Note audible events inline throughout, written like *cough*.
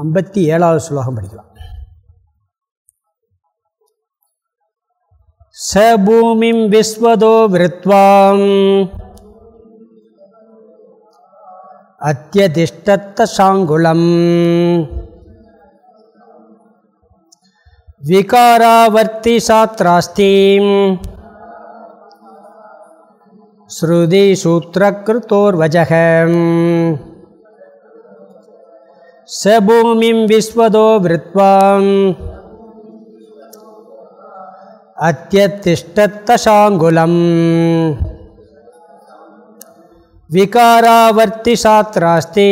ஐம்பத்தி ஏழாவது ஸ்லோகம் படிக்கலாம். ச பூமிம் விஸ்வதோ விருத்வாம். அத்தியதிஷ்டத்தாங்குளம் விகாராவர்த்தி சாத்ராஸ்தீம். ஸ்ருதி சூத்திரகிருத்தோர்வஜகம். स भूमिं विश्वदो वृत्वाम् अत्यतिष्ठत्तशाङ्गुलम् विकारावर्तिशास्त्रास्ति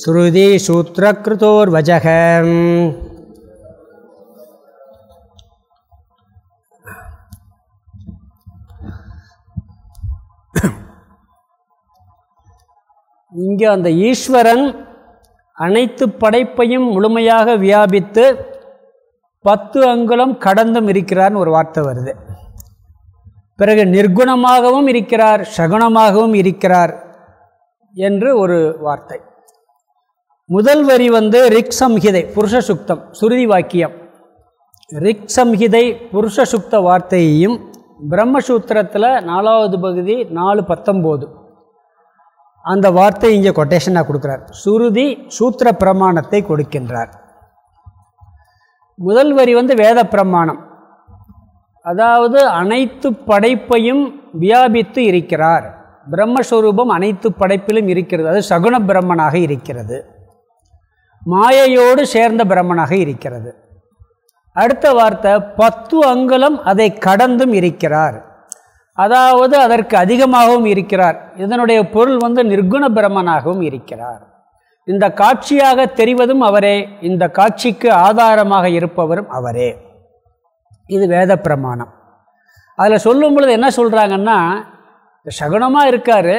श्रुतिसूत्रकृतोर्वजः இங்கே அந்த ஈஸ்வரன் அனைத்து படைப்பையும் முழுமையாக வியாபித்து பத்து அங்குலம் கடந்தும் இருக்கிறார்னு ஒரு வார்த்தை வருது. பிறகு நிர்குணமாகவும் இருக்கிறார் சகுணமாகவும் இருக்கிறார் என்று ஒரு வார்த்தை. முதல் வரி வந்து ரிக் சம்ஹிதை புருஷ சுக்தம் சுருதி வாக்கியம். ரிக் சம்ஹிதை புருஷ சுக்த வார்த்தையையும் பிரம்மசூத்திரத்தில் நாலாவது பகுதி நாலு பத்தொம்போது. அந்த வார்த்தை இங்கே கொட்டேஷனாக கொடுக்குறார். சுருதி சூத்திர பிரமாணத்தை கொடுக்கின்றார். முதல் வரி வந்து வேத பிரமாணம். அதாவது அனைத்து படைப்பையும் வியாபித்து இருக்கிறார். பிரம்மஸ்வரூபம் அனைத்து படைப்பிலும் இருக்கிறது. அது சகுன பிரம்மனாக இருக்கிறது. மாயையோடு சேர்ந்த பிரம்மனாக இருக்கிறது. அடுத்த வார்த்தை பத்து அங்குலம் அதை கடந்தும் இருக்கிறார். அதாவது அதற்கு அதிகமாகவும் இருக்கிறார். இதனுடைய பொருள் வந்து நிர்குண பிரம்மனாகவும் இருக்கிறார். இந்த காட்சியாக தெரிவதும் அவரே இந்த காட்சிக்கு ஆதாரமாக இருப்பவரும் அவரே. இது வேத பிரமாணம் அதில் சொல்லும் பொழுது என்ன சொல்கிறாங்கன்னா சகுனமாக இருக்கார்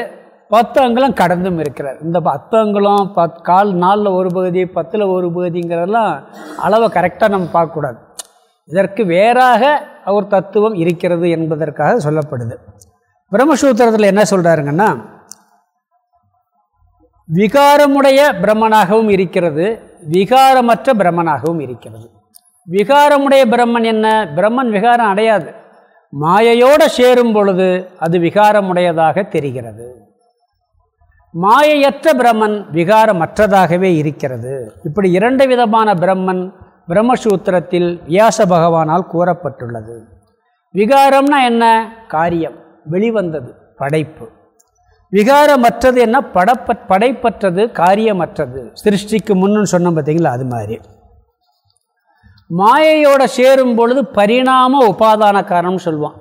பத்து அங்குலம் கடந்தும் இருக்கிறார். இந்த பத்து அங்குலம் பத் கால் நாலில் ஒரு பகுதி பத்தில் ஒரு பகுதிங்கிறதெல்லாம் அளவை கரெக்டாக நம்ம பார்க்கக்கூடாது. இதற்கு வேறாக அவர் தத்துவம் இருக்கிறது என்பதற்காக சொல்லப்படுது. பிரம்மசூத்திரத்தில் என்ன சொல்கிறாருங்கன்னா விகாரமுடைய பிரம்மனாகவும் இருக்கிறது விகாரமற்ற பிரம்மனாகவும் இருக்கிறது. விகாரமுடைய பிரம்மன் என்ன? பிரம்மன் விகாரம் அடையாது. மாயையோடு சேரும் பொழுது அது விகாரமுடையதாக தெரிகிறது. மாயையற்ற பிரம்மன் விகாரமற்றதாகவே இருக்கிறது. இப்படி இரண்டு விதமான பிரம்மன் பிரம்மசூத்திரத்தில் வியாச பகவானால் கூறப்பட்டுள்ளது. விகாரம்னா என்ன? காரியம். வெளிவந்தது. படைப்பு. விகாரமற்றது என்ன? படப்ப படைப்பற்றது காரியமற்றது. சிருஷ்டிக்கு முன்னு சொன்னோம் பார்த்தீங்களா? அது மாதிரி. மாயையோட சேரும் பொழுது பரிணாம உபாதான காரணம்னு சொல்லுவான்.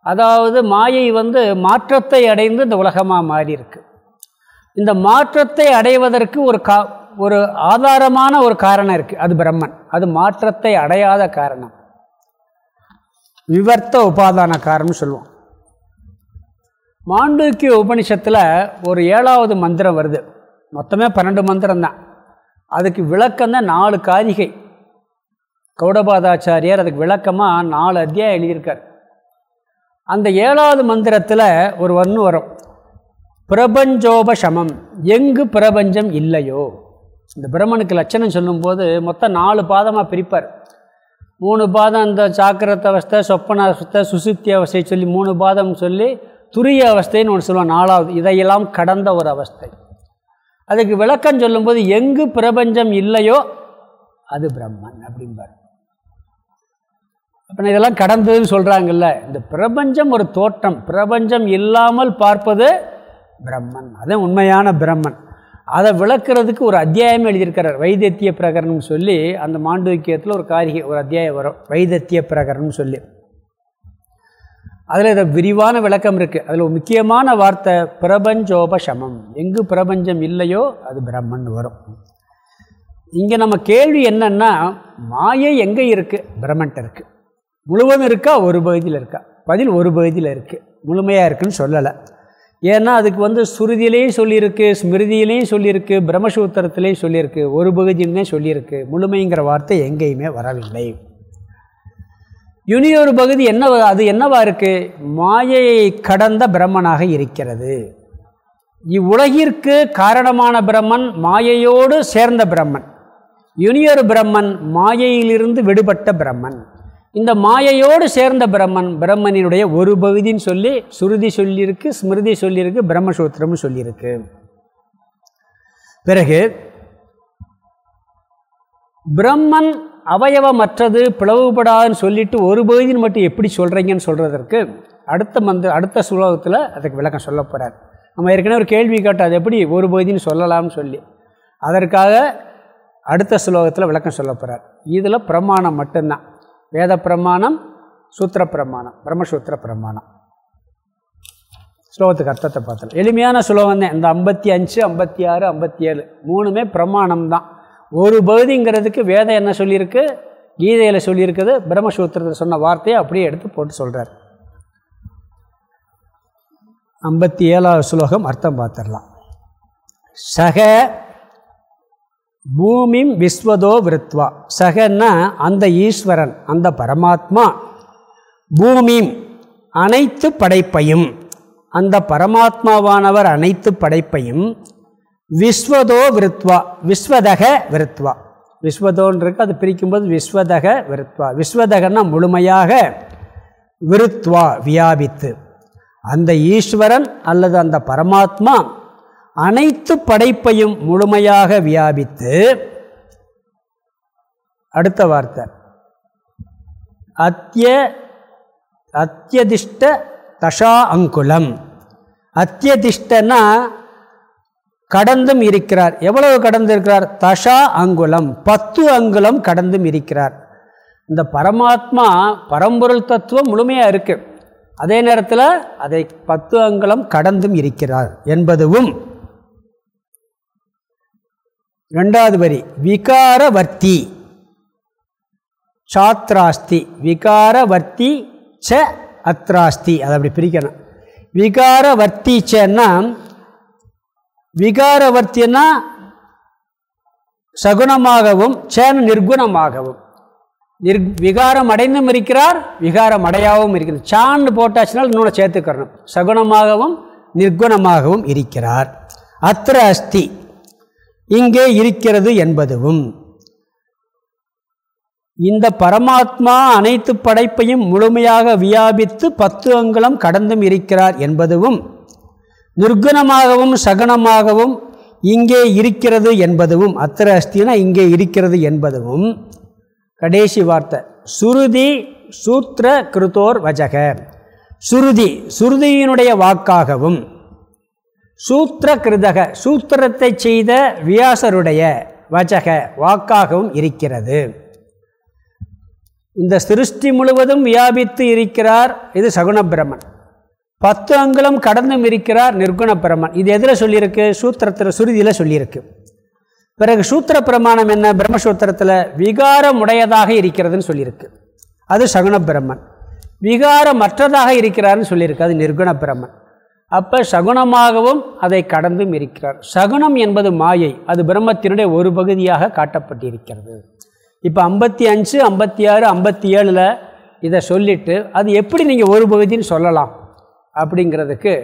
அதாவது மாயை வந்து மாற்றத்தை அடைந்து இந்த உலகமாக மாறி இருக்கு இந்த மாற்றத்தை அடைவதற்கு ஒரு கா ஒரு ஆதாரமான ஒரு காரணம் இருக்குது அது பிரம்மன். அது மாற்றத்தை அடையாத காரணம். விவர்த்த உபாதான காரணம்னு சொல்லுவோம். மாண்டூக்கிய உபனிஷத்தில் ஒரு ஏழாவது மந்திரம் வருது. மொத்தமே பன்னெண்டு மந்திரம் தான். அதுக்கு விளக்கம் தான் நாலு காரிகை. கௌடபாதாச்சாரியார் அதுக்கு விளக்கமாக நாலு அத்தியாயம் எழுதியிருக்கார். அந்த ஏழாவது மந்திரத்தில் ஒரு ஒன்று வரும் பிரபஞ்சோபசமம் எங்கு பிரபஞ்சம் இல்லையோ? இந்த பிரம்மனுக்கு லட்சணம் சொல்லும்போது மொத்தம் நாலு பாதமாக பிரிப்பார். மூணு பாதம் இந்த சாக்கிரத்த அவஸ்தை சொப்பன அவஸ்தை சுசுப்தி அவஸ்தை சொல்லி மூணு பாதம் சொல்லி துரிய அவஸ்தைன்னு ஒன்று சொல்லுவான் நாலாவது இதையெல்லாம் கடந்த ஒரு அவஸ்தை. அதுக்கு விளக்கம் சொல்லும்போது எங்கு பிரபஞ்சம் இல்லையோ அது பிரம்மன் அப்படிம்பார். அப்போ இதெல்லாம் கடந்ததுன்னு சொல்கிறாங்கல்ல இந்த பிரபஞ்சம் ஒரு தோற்றம். பிரபஞ்சம் இல்லாமல் பார்ப்பது பிரம்மன். அதுதான் உண்மையான பிரம்மன். அதை விளக்குறதுக்கு ஒரு அத்தியாயம் எழுதியிருக்கிறார். வைத்திய பிரகரணம் சொல்லி அந்த மாண்டூக்கியத்தில் ஒரு காரிகை ஒரு அத்தியாயம் வரும். வைத்திய பிரகரணம் சொல்லி. அதில் இதை விரிவான விளக்கம் இருக்குது அதில் ஒரு முக்கியமான வார்த்தை பிரபஞ்சோபசமம். எங்கு பிரபஞ்சம் இல்லையோ அது பிரம்மன் வரும். இங்கே நம்ம கேள்வி என்னென்னா மாயை எங்கே இருக்குது பிரம்மன்ட்ட இருக்குது முழுவதும் இருக்கா? ஒரு பகுதியில் இருக்கா? பதில் ஒரு பகுதியில் இருக்குது முழுமையாக இருக்குன்னு சொல்லலை. ஏன்னா அதுக்கு வந்து சுருதியிலையும் சொல்லியிருக்கு ஸ்மிருதியிலையும் சொல்லியிருக்கு பிரம்மசூத்திரத்திலையும் சொல்லியிருக்கு ஒரு பகுதியுமே சொல்லியிருக்கு. முழுமைங்கிற வார்த்தை எங்கேயுமே வரவில்லை. இனியொரு பகுதி என்ன அது என்னவா இருக்குது மாயையை கடந்த பிரம்மனாக இருக்கிறது. இவ்வுலகிற்கு காரணமான பிரம்மன் மாயையோடு சேர்ந்த பிரம்மன். யுனியர் பிரம்மன் மாயையிலிருந்து விடுபட்ட பிரம்மன். இந்த மாயையோடு சேர்ந்த பிரம்மன் பிரம்மனினுடைய ஒரு பகுதின்னு சொல்லி சுருதி சொல்லியிருக்கு ஸ்மிருதி சொல்லியிருக்கு பிரம்மசூத்திரம்னு சொல்லியிருக்கு. பிறகு பிரம்மன் அவயவமற்றது பிளவுபடாதுன்னு சொல்லிட்டு ஒரு பகுதின்னு மட்டும் எப்படி சொல்கிறீங்கன்னு சொல்கிறதற்கு அடுத்த மந்த அடுத்த சுலோகத்தில் அதுக்கு விளக்கம் சொல்ல போகிறார் நம்ம ஏற்கனவே ஒரு கேள்வி கேட்டோம் அது எப்படி ஒரு பகுதின்னு சொல்லலாம்னு சொல்லி. அதற்காக அடுத்த ஸ்லோகத்தில் விளக்கம் சொல்ல போகிறார் இதில் பிரமாணம் மட்டும்தான். வேத பிரமாணம் சூத்திர பிரமாணம் பிரம்மசூத்திர பிரமாணம் ஸ்லோகத்துக்கு அர்த்தத்தை பார்த்தலாம் எளிமையான ஸ்லோகம் தான் இந்த ஐம்பத்தி அஞ்சு ஐம்பத்தி ஆறு ஐம்பத்தி ஏழு மூணுமே பிரமாணம் தான் ஒரு பகுதிங்கிறதுக்கு வேதம் என்ன சொல்லியிருக்கு? கீதையில் சொல்லியிருக்குது. பிரம்மசூத்திரத்தில் சொன்ன வார்த்தையை அப்படியே எடுத்து போட்டு சொல்கிறார் ஐம்பத்தி ஏழாவது ஸ்லோகம் அர்த்தம் பார்த்துடலாம். சக பூமிம் விஸ்வதோ விருத்வா. சகன்னா அந்த ஈஸ்வரன் அந்த பரமாத்மா. பூமிம் அனைத்து படைப்பையும் அந்த பரமாத்மாவானவர் அனைத்து படைப்பையும் விஸ்வதோ விருத்வா விஸ்வதக விருத்வா. விஸ்வதோன்றிருக்கு அது பிரிக்கும்போது விஸ்வதக விருத்வா. விஸ்வதகன்னா முழுமையாக விருத்வா வியாபித்து. அந்த ஈஸ்வரன் அல்லது அந்த பரமாத்மா அனைத்து படைப்பையும் முழுமையாக வியாபித்து அடுத்த வார்த்தை. அத்திய அத்தியதிஷ்ட தஷா அங்குலம். அத்தியதிஷ்டனா கடந்தும் இருக்கிறார். எவ்வளவு கடந்து இருக்கிறார்? தஷா அங்குலம். பத்து அங்குலம் கடந்தும் இருக்கிறார். இந்த பரமாத்மா பரம்பொருள் தத்துவம் முழுமையாக இருக்குது அதே நேரத்தில் அதை பத்து அங்குலம் கடந்தும் இருக்கிறார் என்பதுவும் ரெண்டாவது வரி விகாரவர்த்தி. சாத்ராஸ்தி விகாரவர்த்தி ச அத்ராஸ்தி. அதை அப்படி பிரிக்கணும். விகாரவர்த்தி சேன்னா விகாரவர்த்தினா சகுணமாகவும் சேன நிர்குணமாகவும். நிர் விகாரம் அடைந்தும் இருக்கிறார் விகாரம் அடையாகவும் இருக்கிறது சான்னு போட்டாச்சுனால் இன்னொன்று சேர்த்துக்கிறணும் சகுணமாகவும் நிர்குணமாகவும் இருக்கிறார். அத்திர அஸ்தி இங்கே இருக்கிறது என்பதுவும். இந்த பரமாத்மா அனைத்து படைப்பையும் முழுமையாக வியாபித்து பத்து அங்குலம் கடந்தும் இருக்கிறார் என்பதுவும் நிர்குணமாகவும் சகனமாகவும் இங்கே இருக்கிறது என்பதும் அத்திர அஸ்தினா இங்கே இருக்கிறது என்பதும் கடைசி வார்த்தை சுருதி சூத்திர கிருத்தோர் வஜக. சுருதி சுருதியினுடைய வாக்காகவும் சூத்திர கிருதக சூத்திரத்தை செய்த வியாசருடைய வச்சக வாக்காகவும் இருக்கிறது. இந்த சிருஷ்டி முழுவதும் வியாபித்து இருக்கிறார் இது சகுண பிரம்மன். பத்து அங்குலம் கடந்தும் இருக்கிறார் நிர்குண பிரம்மன். இது எதில் சொல்லியிருக்கு? சூத்திரத்தில் சுருதியில் சொல்லியிருக்கு. பிறகு சூத்திர பிரமாணம் என்ன? பிரம்மசூத்திரத்தில் விகாரம் உடையதாக இருக்கிறதுன்னு சொல்லியிருக்கு. அது சகுண பிரம்மன். விகாரமற்றதாக இருக்கிறார்னு சொல்லியிருக்கு. அது நிர்குண பிரம்மன். அப்போ சகுனமாகவும் அதை கடந்தும் இருக்கிறார். சகுனம் என்பது மாயை. அது பிரம்மத்தினுடைய ஒரு பகுதியாக காட்டப்பட்டிருக்கிறது. இப்போ ஐம்பத்தி அஞ்சு ஐம்பத்தி ஆறு ஐம்பத்தி ஏழில் இதை சொல்லிவிட்டு அது எப்படி நீங்கள் ஒரு பகுதின்னு சொல்லலாம்? அப்படிங்கிறதுக்கு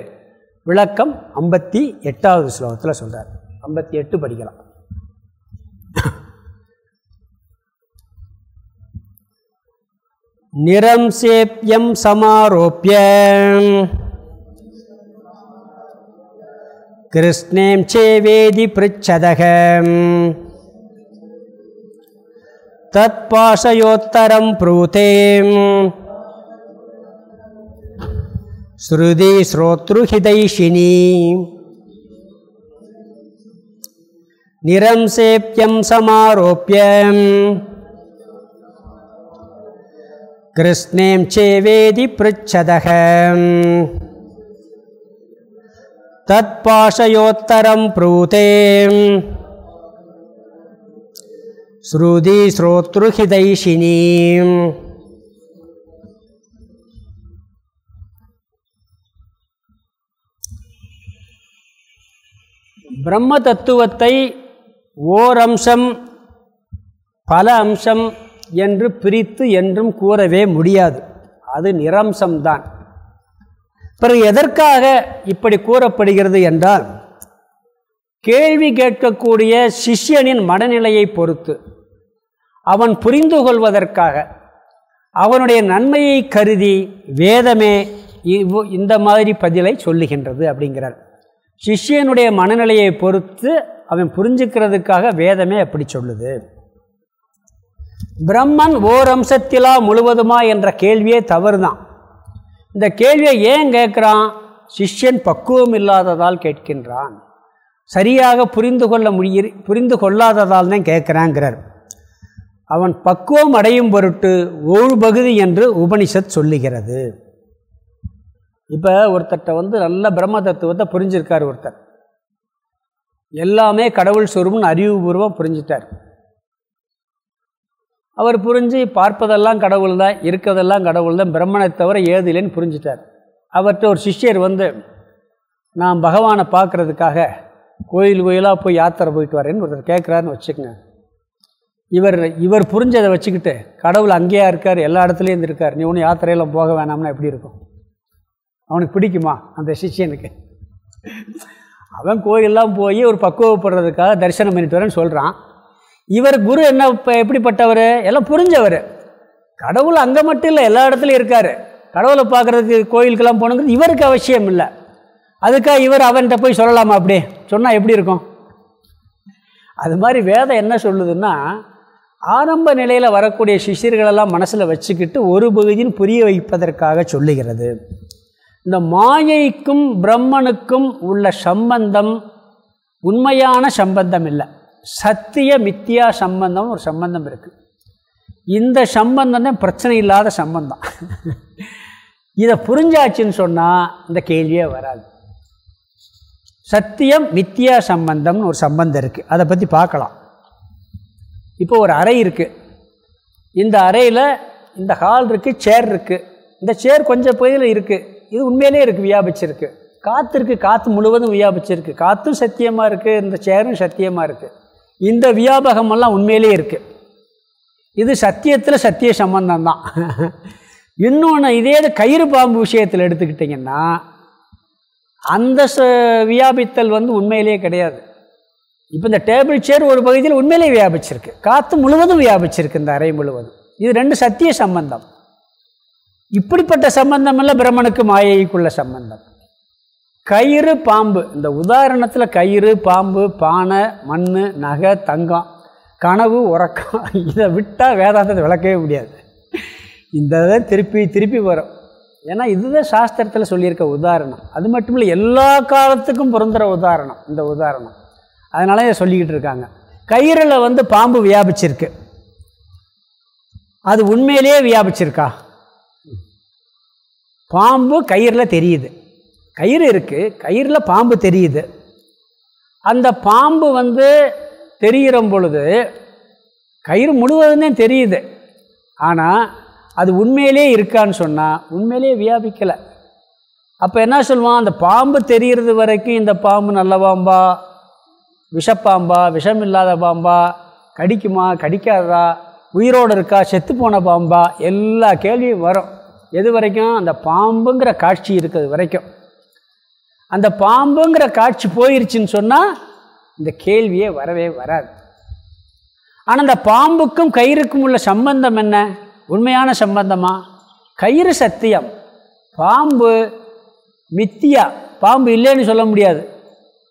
விளக்கம் ஐம்பத்தி எட்டாவது ஸ்லோகத்தில் சொல்கிறார் ஐம்பத்தி எட்டு படிக்கலாம். நிறம் சேப்பியம் சமாரோப்பிய कृष्णें चेवेदि पृच्छदः तत्पाशयोत्तरं प्रूते श्रुति श्रोतृहिदैषिणी निरंसेप्यं समारोप्य कृष्णें चेवेदि पृच्छदः தத்பாஷயோத்தரம் ப்ரூதே ஸ்ருதி ஸ்ரோத்ருஹிதைஷினி பிரம்ம தத்துவத்தை ஓர் அம்சம் பல அம்சம் என்று பிரித்து என்றும் கூறவே முடியாது. அது நிரம்சம்தான். பிறகு எதற்காக இப்படி கூறப்படுகிறது என்றால் கேள்வி கேட்கக்கூடிய சிஷ்யனின் மனநிலையை பொறுத்து அவன் புரிந்து கொள்வதற்காக அவனுடைய நன்மையை கருதி வேதமே இந்த மாதிரி பதிலை சொல்லுகின்றது அப்படிங்கிறார். சிஷ்யனுடைய மனநிலையை பொறுத்து அவன் புரிஞ்சுக்கிறதுக்காக வேதமே அப்படி சொல்லுது. பிரம்மன் ஓர் அம்சத்திலா முழுவதுமா என்ற கேள்வியே தவறு தான் இந்த கேள்வியை ஏன் கேட்குறான்? சிஷ்யன் பக்குவம் இல்லாததால் கேட்கின்றான். சரியாக புரிந்து கொள்ள முடிய புரிந்து கொள்ளாததால் தான் கேட்குறாங்கிறார் அவன் பக்குவம் அடையும் பொருட்டு ஒரு பகுதி என்று உபனிஷத் சொல்லுகிறது. இப்போ ஒருத்தர்கிட்ட வந்து நல்ல பிரம்ம தத்துவத்தை புரிஞ்சிருக்கார் ஒருத்தர். எல்லாமே கடவுள் சொரும்னு அறிவுபூர்வம் புரிஞ்சிட்டார். அவர் புரிஞ்சு பார்ப்பதெல்லாம் கடவுள் தான் இருக்கிறதெல்லாம் கடவுள் தான் பிரம்மனை தவிர ஏதிலேன்னு புரிஞ்சிட்டார். அவர்கிட்ட ஒரு சிஷ்யர் வந்து நான் பகவானை பார்க்குறதுக்காக கோயில் கோயிலாக போய் யாத்திரை போயிட்டு வரேன்னு ஒருத்தர் கேட்குறாருன்னு வச்சுக்கோங்க. இவர் இவர் புரிஞ்சதை வச்சுக்கிட்டு கடவுள் அங்கேயா இருக்கார் எல்லா இடத்துலையும் இருக்கார் நீ ஒன்றும் யாத்திரையெல்லாம் போக வேணாம்னா எப்படி இருக்கும்? அவனுக்கு பிடிக்குமா? அந்த சிஷியனுக்கு அவன் கோயிலெலாம் போய் ஒரு பக்குவப்படுறதுக்காக தரிசனம் பண்ணிட்டு வரேன்னு சொல்கிறான் இவர் குரு என்ன இப்போ எப்படிப்பட்டவர்? எல்லாம் புரிஞ்சவர். கடவுள் அங்கே மட்டும் இல்லை எல்லா இடத்துலையும் இருக்கார். கடவுளை பார்க்குறதுக்கு கோயிலுக்கெல்லாம் போகணுங்கிறது இவருக்கு அவசியம் இல்லை. அதுக்காக இவர் அவன்கிட்ட போய் சொல்லலாமா அப்படி? சொன்னால் எப்படி இருக்கும்? அது மாதிரி வேதம் என்ன சொல்லுதுன்னா ஆரம்ப நிலையில் வரக்கூடிய சிஷியர்களெல்லாம் மனசில் வச்சுக்கிட்டு ஒரு பகுதியின் புரிய வைப்பதற்காக சொல்லுகிறது. இந்த மாயைக்கும் பிரம்மனுக்கும் உள்ள சம்பந்தம் உண்மையான சம்பந்தம் இல்லை. சத்திய மித்தியா சம்பந்தம் ஒரு சம்பந்தம் இருக்குது இந்த சம்பந்தம் தான் பிரச்சனை இல்லாத சம்பந்தம். இதை புரிஞ்சாச்சுன்னு சொன்னால் இந்த கேள்வியே வராது. சத்தியம் மித்தியா சம்பந்தம்னு ஒரு சம்பந்தம் இருக்குது அதை பற்றி பார்க்கலாம். இப்போ ஒரு அறை இருக்குது இந்த அறையில் இந்த ஹால் இருக்குது சேர் இருக்குது இந்த சேர் கொஞ்சம் பகுதியில் இருக்குது இது உண்மையிலே இருக்குது வியாபிச்சிருக்கு. காற்று இருக்குது காற்று முழுவதும் வியாபிச்சிருக்கு. காற்றும் சத்தியமாக இருக்குது இந்த சேரும் சத்தியமாக இருக்குது இந்த வியாபகமெல்லாம் உண்மையிலே இருக்குது இது சத்தியத்தில் சத்திய சம்பந்தம் தான் *laughs* இன்னொன்று இதே கயிறு பாம்பு விஷயத்தில் எடுத்துக்கிட்டிங்கன்னா அந்த ச வியாபித்தல் வந்து உண்மையிலேயே கிடையாது. இப்போ இந்த டேபிள் சேர் ஒரு பகுதியில் உண்மையிலே வியாபிச்சிருக்கு. காற்று முழுவதும் வியாபிச்சிருக்கு இந்த அறை முழுவதும். இது ரெண்டு சத்திய சம்பந்தம். இப்படிப்பட்ட சம்பந்தம் இல்லை பிரம்மனுக்கு மாயைக்குள்ள சம்பந்தம். கயிறு பாம்பு. இந்த உதாரணத்தில் கயிறு பாம்பு பானை மண் நகை தங்கம் கனவு உறக்கம் *laughs* இதை விட்டால் வேதாந்தத்தை விளக்கவே முடியாது. இந்த இதை திருப்பி திருப்பி வரும். ஏன்னா இதுதான் சாஸ்திரத்தில் சொல்லியிருக்க உதாரணம். அது மட்டும் இல்லை எல்லா காலத்துக்கும் பொருந்துகிற உதாரணம் இந்த உதாரணம். அதனால இதை சொல்லிக்கிட்டு இருக்காங்க. கயிறில் வந்து பாம்பு வியாபிச்சிருக்கு. அது உண்மையிலேயே வியாபிச்சிருக்கா? பாம்பு கயிறில் தெரியுது. கயிறு இருக்குது கயிறில் பாம்பு தெரியுது. அந்த பாம்பு வந்து தெரிகிற பொழுது கயிறு முழுவதுமே தெரியுது. ஆனால் அது உண்மையிலே இருக்கான்னு சொன்னால் உண்மையிலே வியாபிக்கலை. அப்போ என்ன சொல்லுவான் அந்த பாம்பு தெரிகிறது வரைக்கும் இந்த பாம்பு நல்ல பாம்பா? விஷப்பாம்பா? விஷம் இல்லாத பாம்பா? கடிக்குமா? கடிக்காதா உயிரோடு இருக்கா? செத்து போன பாம்பா? எல்லா கேள்வியும் வரும். எது வரைக்கும்? அந்த பாம்புங்கிற காட்சி இருக்கிறது வரைக்கும். அந்த பாம்புங்கிற காட்சி போயிருச்சுன்னு சொன்னால் இந்த கேள்வியே வரவே வராது. ஆனால் அந்த பாம்புக்கும் கயிறுக்கும் உள்ள சம்பந்தம் என்ன? உண்மையான சம்பந்தமா? கயிறு சத்தியம். பாம்பு மித்தியா. பாம்பு இல்லைன்னு சொல்ல முடியாது.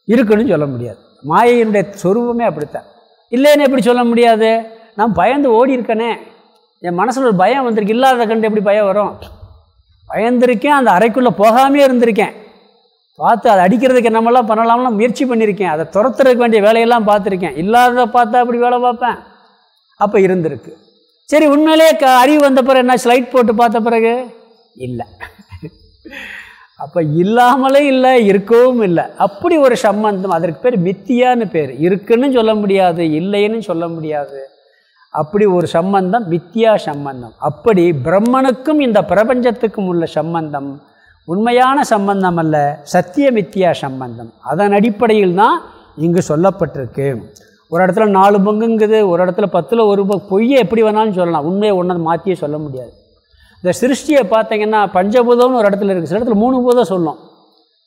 இருக்குன்னு சொல்ல முடியாது. மாயையினுடைய சொருபமே அப்படித்தான். இல்லைன்னு எப்படி சொல்ல முடியாது? நான் பயந்து ஓடி இருக்கனே. என் மனசில் ஒரு பயம் வந்திருக்கு. இல்லாத கண்டு எப்படி பயம் வரும்? பயந்துருக்கேன். அந்த அறைக்குள்ளே போகாமே இருந்திருக்கேன். பார்த்து அதை அடிக்கிறதுக்கு நம்மளாம் பண்ணலாம்லாம் முயற்சி பண்ணியிருக்கேன். அதை துரத்துறதுக்கு வேண்டிய வேலையெல்லாம் பார்த்துருக்கேன். இல்லாததை பார்த்தா அப்படி வேலை பார்ப்பேன்? அப்போ இருந்திருக்கு. சரி உண்மையிலே க அறிவு வந்த பிறகு என்ன ஸ்லைட் போட்டு பார்த்த பிறகு? இல்லை. அப்போ இல்லாமலே இல்லை இருக்கவும் இல்லை. அப்படி ஒரு சம்பந்தம். அதற்கு பேர் மித்தியான்னு பேர். இருக்குன்னு சொல்ல முடியாது இல்லைன்னு சொல்ல முடியாது. அப்படி ஒரு சம்பந்தம் மித்தியா சம்பந்தம். அப்படி பிரம்மனுக்கும் இந்த பிரபஞ்சத்துக்கும் உள்ள சம்பந்தம். உண்மையான சம்பந்தம் அல்ல சத்தியமித்தியா சம்பந்தம். அதன் அடிப்படையில் தான் இங்கு சொல்லப்பட்டிருக்கு. ஒரு இடத்துல நாலு பங்குங்குது ஒரு இடத்துல பத்தில் ஒரு பங்கு பொய்யை எப்படி வேணாலும் சொல்லலாம். உண்மையை ஒன்று மாற்றியே சொல்ல முடியாது. இந்த சிருஷ்டியை பார்த்தீங்கன்னா பஞ்சபூதம்னு ஒரு இடத்துல இருக்குது சில இடத்துல மூணு பூதம் சொல்லும்.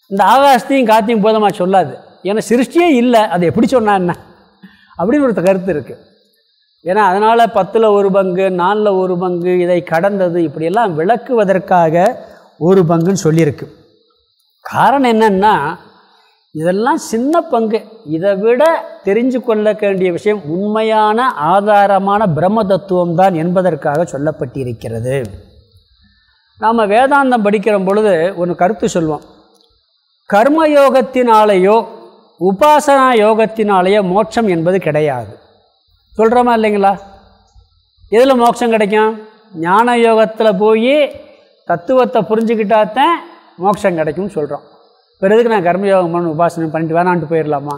இந்த ஆகாசத்தையும் காத்தையும் பூதமாக சொல்லாது. ஏன்னா சிருஷ்டியே இல்லை. அது எப்படி சொன்னா என்ன? அப்படின்னு ஒரு கருத்து இருக்குது ஏன்னா அதனால் பத்தில் ஒரு பங்கு நாலில் ஒரு பங்கு இதை கடந்தது இப்படியெல்லாம் விளக்குவதற்காக ஒரு பங்குன்னு சொல்லியிருக்கு. காரணம் என்னென்னா இதெல்லாம் சின்ன பங்கு. இதை விட தெரிஞ்சு கொள்ள வேண்டிய விஷயம் உண்மையான ஆதாரமான பிரம்ம தத்துவம் தான் என்பதற்காக சொல்லப்பட்டிருக்கிறது. நாம் வேதாந்தம் படிக்கிற பொழுது ஒரு கருத்து சொல்வோம் கர்மயோகத்தினாலேயோ உபாசனா யோகத்தினாலேயோ மோட்சம் என்பது கிடையாது. சொல்கிறோமா இல்லைங்களா? எதில் மோட்சம் கிடைக்கும்? ஞான யோகத்தில் போய் தத்துவத்தை புரிஞ்சுக்கிட்டாதான் மோட்சம் கிடைக்கும்னு சொல்கிறோம் பிறகு நான் கர்மயோகம் பண்ணி உபாசனை பண்ணிட்டு வேணான்ட்டு போயிடலாமா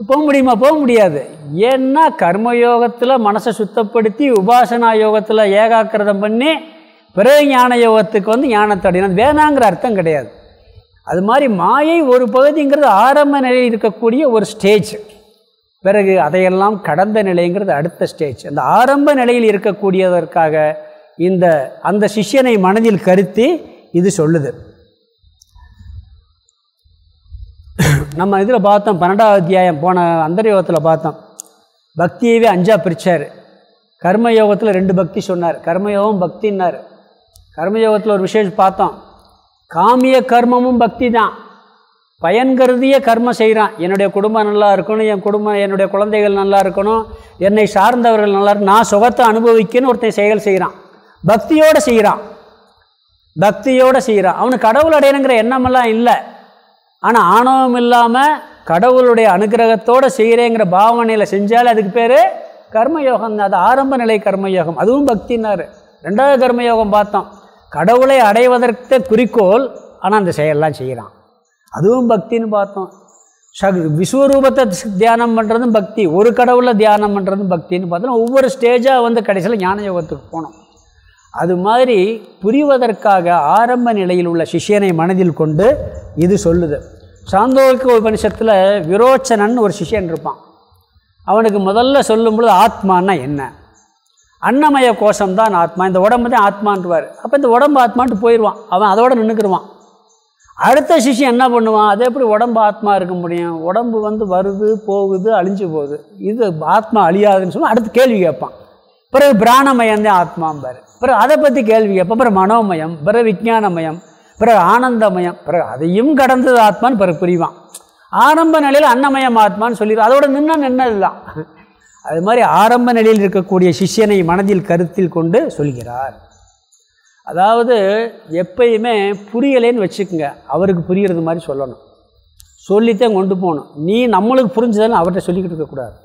போக முடியுமா? போக முடியாது. ஏன்னா கர்மயோகத்தில் மனசை சுத்தப்படுத்தி உபாசனா யோகத்தில் ஏகாக்கிரதம் பண்ணி பிறகு ஞான யோகத்துக்கு வந்து ஞானத்தை அடையணும். வேணாங்கிற அர்த்தம் கிடையாது. அது மாதிரி மாயை ஒரு பகுதிங்கிறது ஆரம்ப நிலையில் இருக்கக்கூடிய ஒரு ஸ்டேஜ் பிறகு அதையெல்லாம் கடந்த நிலைங்கிறது அடுத்த ஸ்டேஜ் அந்த ஆரம்ப நிலையில் இருக்கக்கூடியதற்காக இந்த அந்த சிஷ்யனை மனதில் கருத்தி இது சொல்லுது. நம்ம இதில் பார்த்தோம் பன்னெண்டாவது அத்தியாயம் போன அந்தர்யோகத்தில் பார்த்தோம். பக்தியவே அஞ்சா பிரித்தார் கர்மயோகத்தில் ரெண்டு பக்தி சொன்னார். கர்மயோகம் பக்தின்னார். கர்மயோகத்தில் ஒரு விஷயம் பார்த்தோம். காமிய கர்மமும் பக்தி தான் பயன் கருதிய கர்மம் செய்கிறான் என்னுடைய குடும்பம் நல்லா இருக்கணும் என் குடும்பம் என்னுடைய குழந்தைகள் நல்லா இருக்கணும் என்னை சார்ந்தவர்கள் நல்லா நான் சுகத்தை அனுபவிக்கணும்னு ஒருத்தன் செயல் செய்கிறான் பக்தியோடு செய்கிறான் பக்தியோடு செய்கிறான் அவனுக்கு கடவுள் அடையணுங்கிற எண்ணமெல்லாம் இல்லை. ஆனால் ஆணவம் இல்லாமல் கடவுளுடைய அனுகிரகத்தோடு செய்கிறேங்கிற பாவனையில் செஞ்சாலே அதுக்கு பேர் கர்மயோகம் அது ஆரம்ப நிலை கர்மயோகம். அதுவும் பக்தின்னாரு. ரெண்டாவது கர்மயோகம் பார்த்தோம். கடவுளை அடைவதற்கு குறிக்கோள் ஆனால் அந்த செயலெல்லாம் செய்கிறான் அதுவும் பக்தின்னு பார்த்தோம். சக் விஸ்வரூபத்தை தியானம் பண்ணுறதும் பக்தி. ஒரு கடவுளை தியானம் பண்ணுறதும் பக்தின்னு பார்த்தோம்னா ஒவ்வொரு ஸ்டேஜாக வந்து கடைசியில் ஞான யோகத்துக்கு போனோம். அது மாதிரி புரிவதற்காக ஆரம்ப நிலையில் உள்ள சிஷியனை மனதில் கொண்டு இது சொல்லுது. சாந்தோக்கு உபனிஷத்தில் விரோச்சனன் ஒரு சிஷியன் இருப்பான். அவனுக்கு முதல்ல சொல்லும் பொழுது ஆத்மானா என்ன? அன்னமய கோஷம் தான் ஆத்மா. இந்த உடம்பு தான் ஆத்மான்றுவார். அப்போ இந்த உடம்பு ஆத்மான்ட்டு போயிடுவான் அவன் அதோட நின்றுக்கிடுவான் அடுத்த சிஷியம் என்ன பண்ணுவான்? அது எப்படி உடம்பு ஆத்மா இருக்க முடியும்? உடம்பு வந்து வருது போகுது அழிஞ்சு போகுது. இது ஆத்மா அழியாதுன்னு சொல்லி அடுத்து கேள்வி கேட்பான். பிறகு பிராணமயம் தான் ஆத்மாம்பார். பிறகு அதை பற்றி கேள்வி கேட்போம். பிறகு மனோமயம் பிறகு விஜானமயம் பிறகு ஆனந்தமயம் பிறகு அதையும் கடந்தது ஆத்மான்னு பிறகு புரிவான். ஆரம்ப நிலையில் அன்னமயம் ஆத்மான்னு சொல்லிடுவோம் அதோட நின்ற நின்னது தான் அது மாதிரி ஆரம்ப நிலையில் இருக்கக்கூடிய சிஷ்யனை மனதில் கருத்தில் கொண்டு சொல்கிறார். அதாவது எப்பயுமே புரியலேன்னு வச்சுக்கோங்க. அவருக்கு புரிகிறது மாதிரி சொல்லணும். சொல்லித்தான் கொண்டு போகணும். நீ நம்மளுக்கு புரிஞ்சதுன்னு அவர்கிட்ட சொல்லிக்கிட்டு இருக்கக்கூடாது.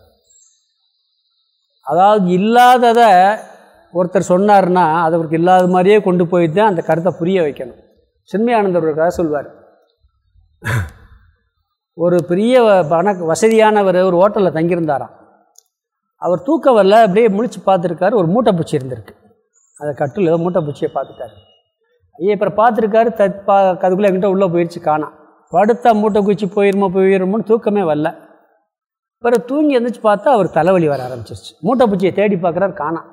அதாவது இல்லாததை ஒருத்தர் சொன்னார்னா அது அவருக்கு இல்லாத மாதிரியே கொண்டு போய் தான் அந்த கருத்தை புரிய வைக்கணும். சின்மயானந்தர் ஒரு கதை சொல்வார். ஒரு பெரிய பண வசதியானவர் ஒரு ஹோட்டலில் தங்கியிருந்தாராம். அவர் தூக்க வரல அப்படியே முழிச்சு பார்த்துருக்காரு ஒரு மூட்டை பூச்சி இருந்திருக்கு. அதை கட்டில் ஏதோ மூட்டை பூச்சியை பார்த்துட்டாரு. ஐயா இப்போ பார்த்துருக்காரு தத் பா அதுக்குள்ளே எங்கிட்ட உள்ளே போயிடுச்சு காணாம் படுத்தா மூட்டை குச்சி போயிருமோ போயிருமோன்னு தூக்கமே வரல. பிறகு தூங்கி எழுந்திரிச்சு பார்த்தா அவர் தலைவலி வர ஆரம்பிச்சிருச்சு. மூட்டை பூச்சியை தேடி பார்க்குறாரு காணாம்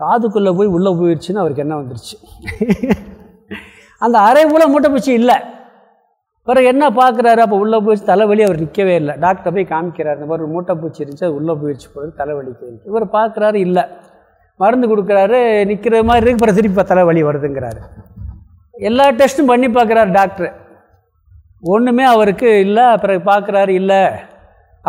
காதுக்குள்ளே போய் உள்ளே போயிடுச்சுன்னு அவருக்கு என்ன வந்துருச்சு. அந்த அரை மூலம் மூட்டை பூச்சி இல்லை. பிறகு என்ன பார்க்குறாரு அப்போ உள்ளே போயிடுச்சு தலைவலி அவர் நிற்கவே இல்லை. டாக்டர் போய் காமிக்கிறார் இந்த மாதிரி ஒரு மூட்டை பூச்சி இருந்துச்சு அது உள்ளே போயிடுச்சு போய் தலைவலிக்கு. இவர் பார்க்குறாரு இல்லை. மருந்து கொடுக்குறாரு நிற்கிற மாதிரி இருக்கு பிறகு திருப்பி தலைவலி வருதுங்கிறாரு. எல்லா டெஸ்ட்டும் பண்ணி பார்க்குறாரு டாக்டர். ஒன்றுமே அவருக்கு இல்லை பிறகு பார்க்குறாரு இல்லை.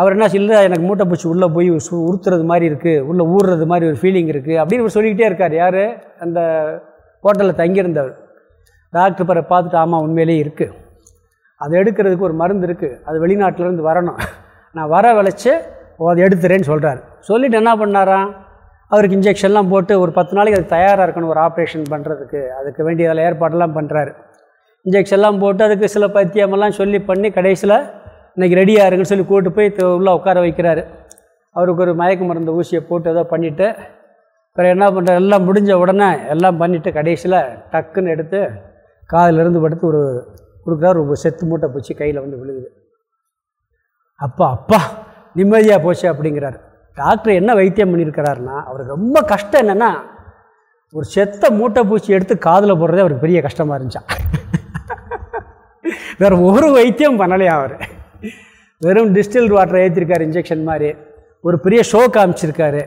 அவர் என்ன இல்லை எனக்கு மூட்டை பூச்சி உள்ளே போய் சு உறுத்துறது மாதிரி இருக்குது உள்ளே ஊறுறது மாதிரி ஒரு ஃபீலிங் இருக்குது அப்படின்னு இவர் சொல்லிக்கிட்டே இருக்கார். யார்? அந்த ஹோட்டலில் தங்கியிருந்தவர். டாக்டர் பிறகு பார்த்துட்டு ஆமாம் உண்மையிலேயே இருக்குது அதை எடுக்கிறதுக்கு ஒரு மருந்து இருக்குது அது வெளிநாட்டிலேருந்து வரணும். நான் வர விளைச்சி அதை எடுத்துறேன்னு சொல்கிறார் சொல்லிவிட்டு என்ன பண்ணாராம்? அவருக்கு இன்ஜெக்ஷன்லாம் போட்டு ஒரு பத்து நாளைக்கு அது தயாராக இருக்கணும் ஒரு ஆப்ரேஷன் பண்ணுறதுக்கு அதுக்கு வேண்டிய அதில் ஏற்பாடெல்லாம் பண்ணுறாரு இன்ஜெக்ஷன்லாம் போட்டு அதுக்கு சில பத்தியமெல்லாம் சொல்லி பண்ணி கடைசியில் இன்றைக்கி ரெடியாக இருக்குன்னு சொல்லி கூப்பிட்டு போய் உள்ளே உட்கார வைக்கிறாரு. அவருக்கு ஒரு மயக்க மருந்து ஊசியை போட்டு ஏதோ பண்ணிவிட்டு அப்புறம் என்ன பண்ணுறாரு எல்லாம் முடிஞ்ச உடனே எல்லாம் பண்ணிவிட்டு கடைசியில் டக்குன்னு எடுத்து காதிலிருந்து படுத்து ஒரு கொடுக்குறாரு. ஒரு செத்து மூட்டை பூச்சி கையில் வந்து விழுகுது. அப்பா அப்பா நிம்மதியாக போச்சு அப்படிங்கிறார். டாக்டர் என்ன வைத்தியம் பண்ணியிருக்கிறாருன்னா அவருக்கு ரொம்ப கஷ்டம் என்னென்னா ஒரு செத்த மூட்டை பூச்சி எடுத்து காதில் போடுறதே அவருக்கு பெரிய கஷ்டமாக இருந்துச்சான் *laughs* வேறு ஒரு வைத்தியம் பண்ணலையா அவர்? வெறும் டிஸ்டில் வாட்டரை ஏற்றிருக்காரு இன்ஜெக்ஷன் மாதிரி. ஒரு பெரிய ஷோ காமிச்சிருக்காரு.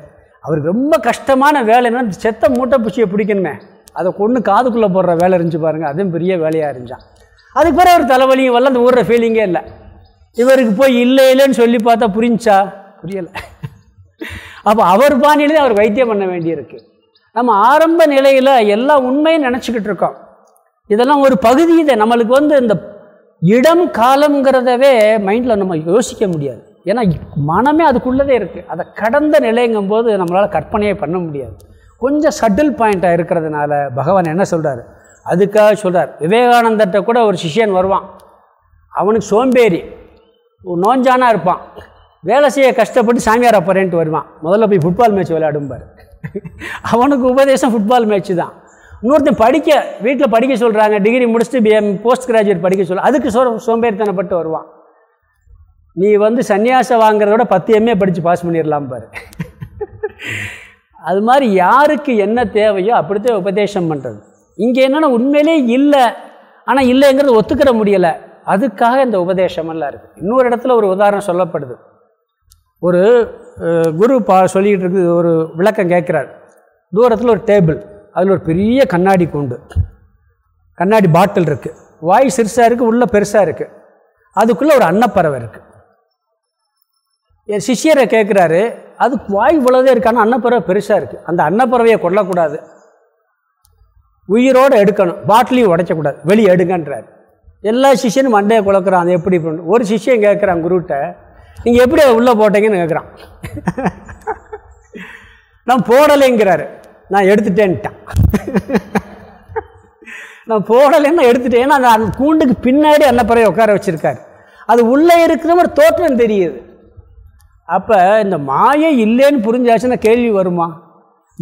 அவருக்கு ரொம்ப கஷ்டமான வேலைன்னா செத்த மூட்டை பூச்சியை பிடிக்கணுமே. அதை கொண்டு காதுக்குள்ளே போடுற வேலை இருந்துச்சு பாருங்கள் அதுவும் பெரிய வேலையாக இருந்துச்சான் அதுக்கு பிறகு அவர் தலைவலியும் வரல. அந்த ஊடுற ஃபீலிங்கே இல்லை. இவருக்கு போய் இல்லை இல்லைன்னு சொல்லி பார்த்தா புரிஞ்சா புரியலை. அப்போ அவர் பாணியிலே அவர் வைத்தியம் பண்ண வேண்டியிருக்கு. நம்ம ஆரம்ப நிலையில் எல்லா உண்மையும் நினச்சிக்கிட்டு இருக்கோம். இதெல்லாம் ஒரு பகுதி இதை. நம்மளுக்கு வந்து இந்த இடம் காலங்கிறதவே மைண்டில் நம்ம யோசிக்க முடியாது. ஏன்னா மனமே அதுக்குள்ளதே இருக்குது அதை கடந்த நிலைங்கும் போது நம்மளால் கற்பனையே பண்ண முடியாது. கொஞ்சம் சட்டில் பாயிண்ட்டாக இருக்கிறதுனால பகவான் என்ன சொல்கிறார் அதுக்காக சொல்கிறார் விவேகானந்தர்கிட்ட கூட ஒரு சிஷியன் வருவான். அவனுக்கு சோம்பேறி. நோஞ்சானாக இருப்பான். வேலை செய்ய கஷ்டப்பட்டு சாமியார் அப்பறேன்ட்டு வருவான். முதல்ல போய் ஃபுட்பால் மேட்ச் விளையாடும்பார். அவனுக்கு உபதேசம் ஃபுட்பால் மேட்ச்சு தான். இன்னொருத்தன் படிக்க வீட்டில் படிக்க சொல்கிறாங்க டிகிரி முடிச்சுட்டு பிஎம் போஸ்ட் கிராஜுவேட் படிக்க சொல்ல. அதுக்கு சோ சோம்பேறித்தனப்பட்டு வருவான். நீ வந்து சன்னியாசம் வாங்குறத விட பத்து எம்ஏ படித்து பாஸ் பண்ணிடலாம் பாரு. அது மாதிரி யாருக்கு என்ன தேவையோ அப்படித்தான் உபதேசம் பண்ணுறது இங்கே என்னென்னா உண்மையிலே இல்லை. ஆனால் இல்லைங்கிறது ஒத்துக்கிற முடியலை. அதுக்காக இந்த உபதேசமெல்லாம் இருக்குது இன்னொரு இடத்துல ஒரு உதாரணம் சொல்லப்படுது. ஒரு குரு பா சொல்லிக்கிட்டு இருக்குது ஒரு விளக்கம் கேட்குறாரு. தூரத்தில் ஒரு டேபிள் அதில் ஒரு பெரிய கண்ணாடி கூண்டு. கண்ணாடி பாட்டில் இருக்குது வாய் சிறுசாக இருக்குது உள்ளே பெருசாக இருக்குது அதுக்குள்ளே ஒரு அன்னப்பறவை இருக்குது என் சிஷியரை கேட்குறாரு அது வாய் இவ்வளோதே இருக்கான அன்னப்பறவை பெருசாக இருக்குது அந்த அன்னப்பறவையை கொல்லக்கூடாது. உயிரோடு எடுக்கணும். பாட்டிலையும் உடைச்சக்கூடாது வெளியே எடுங்கன்றார். எல்லா சிஷியனும் மண்டையை குழக்கிறான். அது எப்படி ஒரு சிஷியன் கேட்குறான் குருட்ட நீங்கள் எப்படி அதை உள்ளே போட்டீங்கன்னு கேட்குறான் நான் போடலைங்கிறாரு. நான் எடுத்துட்டேன்ட்டான். நான் போடலைன்னு எடுத்துட்டேன். ஏன்னா அந்த கூண்டுக்கு பின்னாடி அன்னப்பறவை உட்கார வச்சுருக்காரு. அது உள்ளே இருக்கிற ஒரு தோற்றம் தெரியுது. அப்போ இந்த மாயை இல்லைன்னு புரிஞ்சாச்சுன்னா கேள்வி வருமா?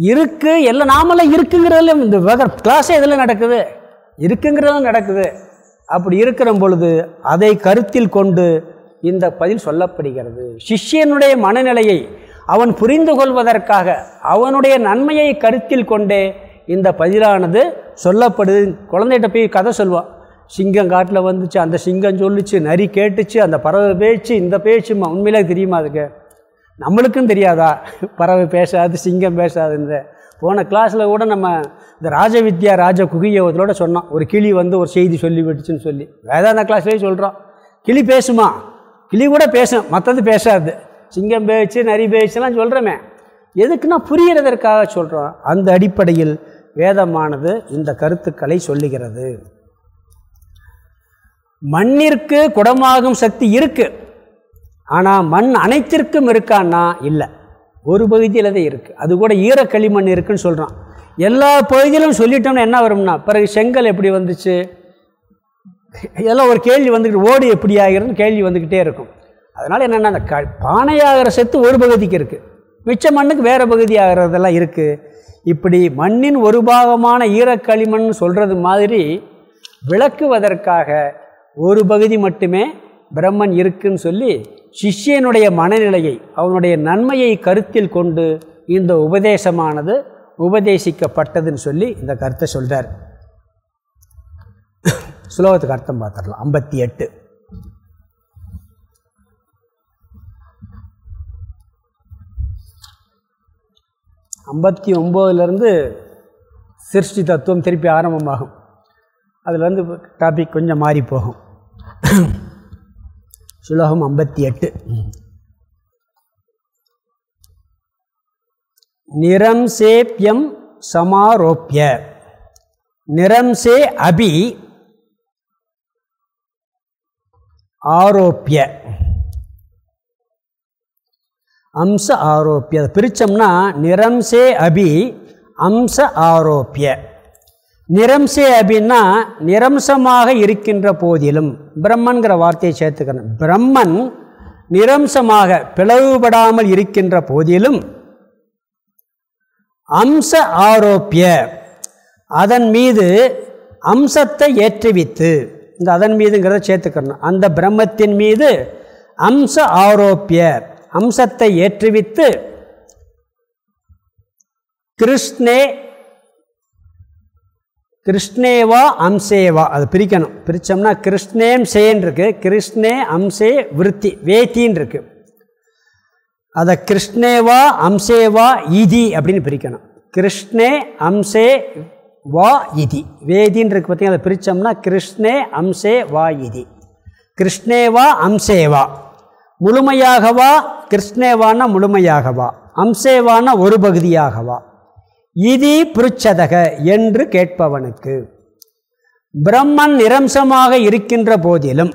இருக்குது எல்லாம் நாமெல்லாம் இருக்குங்கிறதுல இந்த வகை கிளாஸே இதில் நடக்குது. இருக்குங்கிறதும் நடக்குது. அப்படி இருக்கிற பொழுது அதை கருத்தில் கொண்டு இந்த பதில் சொல்லப்படுகிறது. சிஷ்யனுடைய மனநிலையை அவன் புரிந்து கொள்வதற்காக அவனுடைய நன்மையை கருத்தில் கொண்டே இந்த பதிலானது சொல்லப்படுது. குழந்தைகிட்ட போய் கதை சொல்லுவான் சிங்கம் காட்டில் வந்துச்சு அந்த சிங்கம் சொல்லிச்சு நரி கேட்டுச்சு அந்த பறவை பேச்சு இந்த பேச்சுமா உண்மையிலே தெரியுமா அதுக்கு? நம்மளுக்கும் தெரியாதா? பறவை பேசாது சிங்கம் பேசாதுன்ற. போன கிளாஸில் கூட நம்ம இந்த ராஜவித்யா ராஜ குகியோகத்தோட சொன்னோம். ஒரு கிளி வந்து ஒரு செய்தி சொல்லி விட்டுச்சுன்னு சொல்லி. வேதாந்த கிளாஸ்லேயே சொல்கிறோம் கிளி பேசுமா? கிளி கூட பேசும் மற்றது பேசாது. சிங்கம் பேச்சு நரி பேச்சுலாம் சொல்கிறோமே எதுக்குன்னா புரிகிறதற்காக சொல்கிறோம் அந்த அடிப்படையில் வேதமானது இந்த கருத்துக்களை சொல்லுகிறது. மண்ணிற்கு குடமாகும் சக்தி இருக்குது ஆனால் மண் அனைத்திற்கும் இருக்கான்னா இல்லை. ஒரு பகுதியில் தான் இருக்குது அது கூட ஈரக்களிமண் இருக்குன்னு சொல்கிறான் எல்லா பகுதியிலும் சொல்லிட்டோம்னா என்ன வரும்னா பிறகு செங்கல் எப்படி வந்துச்சு? இதெல்லாம் ஒரு கேள்வி வந்துக்கிட்டு ஓடு எப்படி ஆகிறதுன்னு கேள்வி வந்துக்கிட்டே இருக்கும். அதனால் என்னென்னா அந்த க பானையாகிற செத்து ஒரு பகுதிக்கு இருக்குது மிச்ச மண்ணுக்கு வேறு பகுதி ஆகிறதெல்லாம் இருக்குது இப்படி மண்ணின் ஒரு பாகமான ஈரக்களிமண் சொல்கிறது மாதிரி விளக்குவதற்காக ஒரு பகுதி மட்டுமே பிரம்மன் இருக்குன்னு சொல்லி சிஷ்யனுடைய மனநிலையை அவனுடைய நன்மையை கருத்தில் கொண்டு இந்த உபதேசமானது உபதேசிக்கப்பட்டதுன்னு சொல்லி இந்த கருத்தை சொல்கிறார் *coughs* ஸ்லோகத்துக்கு அர்த்தம் பார்த்துடலாம். ஐம்பத்தி எட்டு. ஐம்பத்தி ஒம்போதுலேருந்து சிருஷ்டி தத்துவம் திருப்பி ஆரம்பமாகும். அதுலேருந்து டாபிக் கொஞ்சம் மாறி போகும் சுலோகம் ஐம்பத்தி எட்டு. நிரம்சேப்யம் சமாரோப்பிய நிரம்சே அபி ஆரோப்பிய அம்ச ஆரோப்பிய. அதை பிரித்தோம்னா நிரம்சே அபி அம்ச ஆரோப்பிய. நிரம்சே அபின்னா நிரம்சமாக இருக்கின்ற போதிலும் பிரம்மன்கிற வார்த்தையை சேர்த்துக்கணும். பிரம்மன் நிரம்சமாக பிளவுபடாமல் இருக்கின்ற போதிலும் அம்ச ஆரோப்பிய அதன் மீது அம்சத்தை ஏற்றுவித்து இந்த அதன் மீதுங்கிறத சேர்த்துக்கணும். அந்த பிரம்மத்தின் மீது அம்ச ஆரோப்பிய அம்சத்தை ஏற்றுவித்து கிருஷ்ணே கிருஷ்ணேவா அம்சேவா அது பிரிக்கணும். பிரித்தோம்னா கிருஷ்ணேம் சேன் இருக்கு கிருஷ்ணே அம்சே விருத்தி வேத்தின்னு இருக்கு அதை கிருஷ்ணேவா அம்சேவா இதி அப்படின்னு பிரிக்கணும். கிருஷ்ணே அம்சே வா இதி வேதின்னு இருக்கு பார்த்தீங்கன்னா அதை பிரித்தோம்னா கிருஷ்ணே அம்சே வா இதி கிருஷ்ணேவா அம்சேவா. முழுமையாகவா? கிருஷ்ணேவான முழுமையாகவா? அம்சேவான ஒரு பகுதியாகவா? இதி புருச்சதக என்று கேட்பவனுக்கு. பிரம்மன் நிரம்சமாக இருக்கின்ற போதிலும்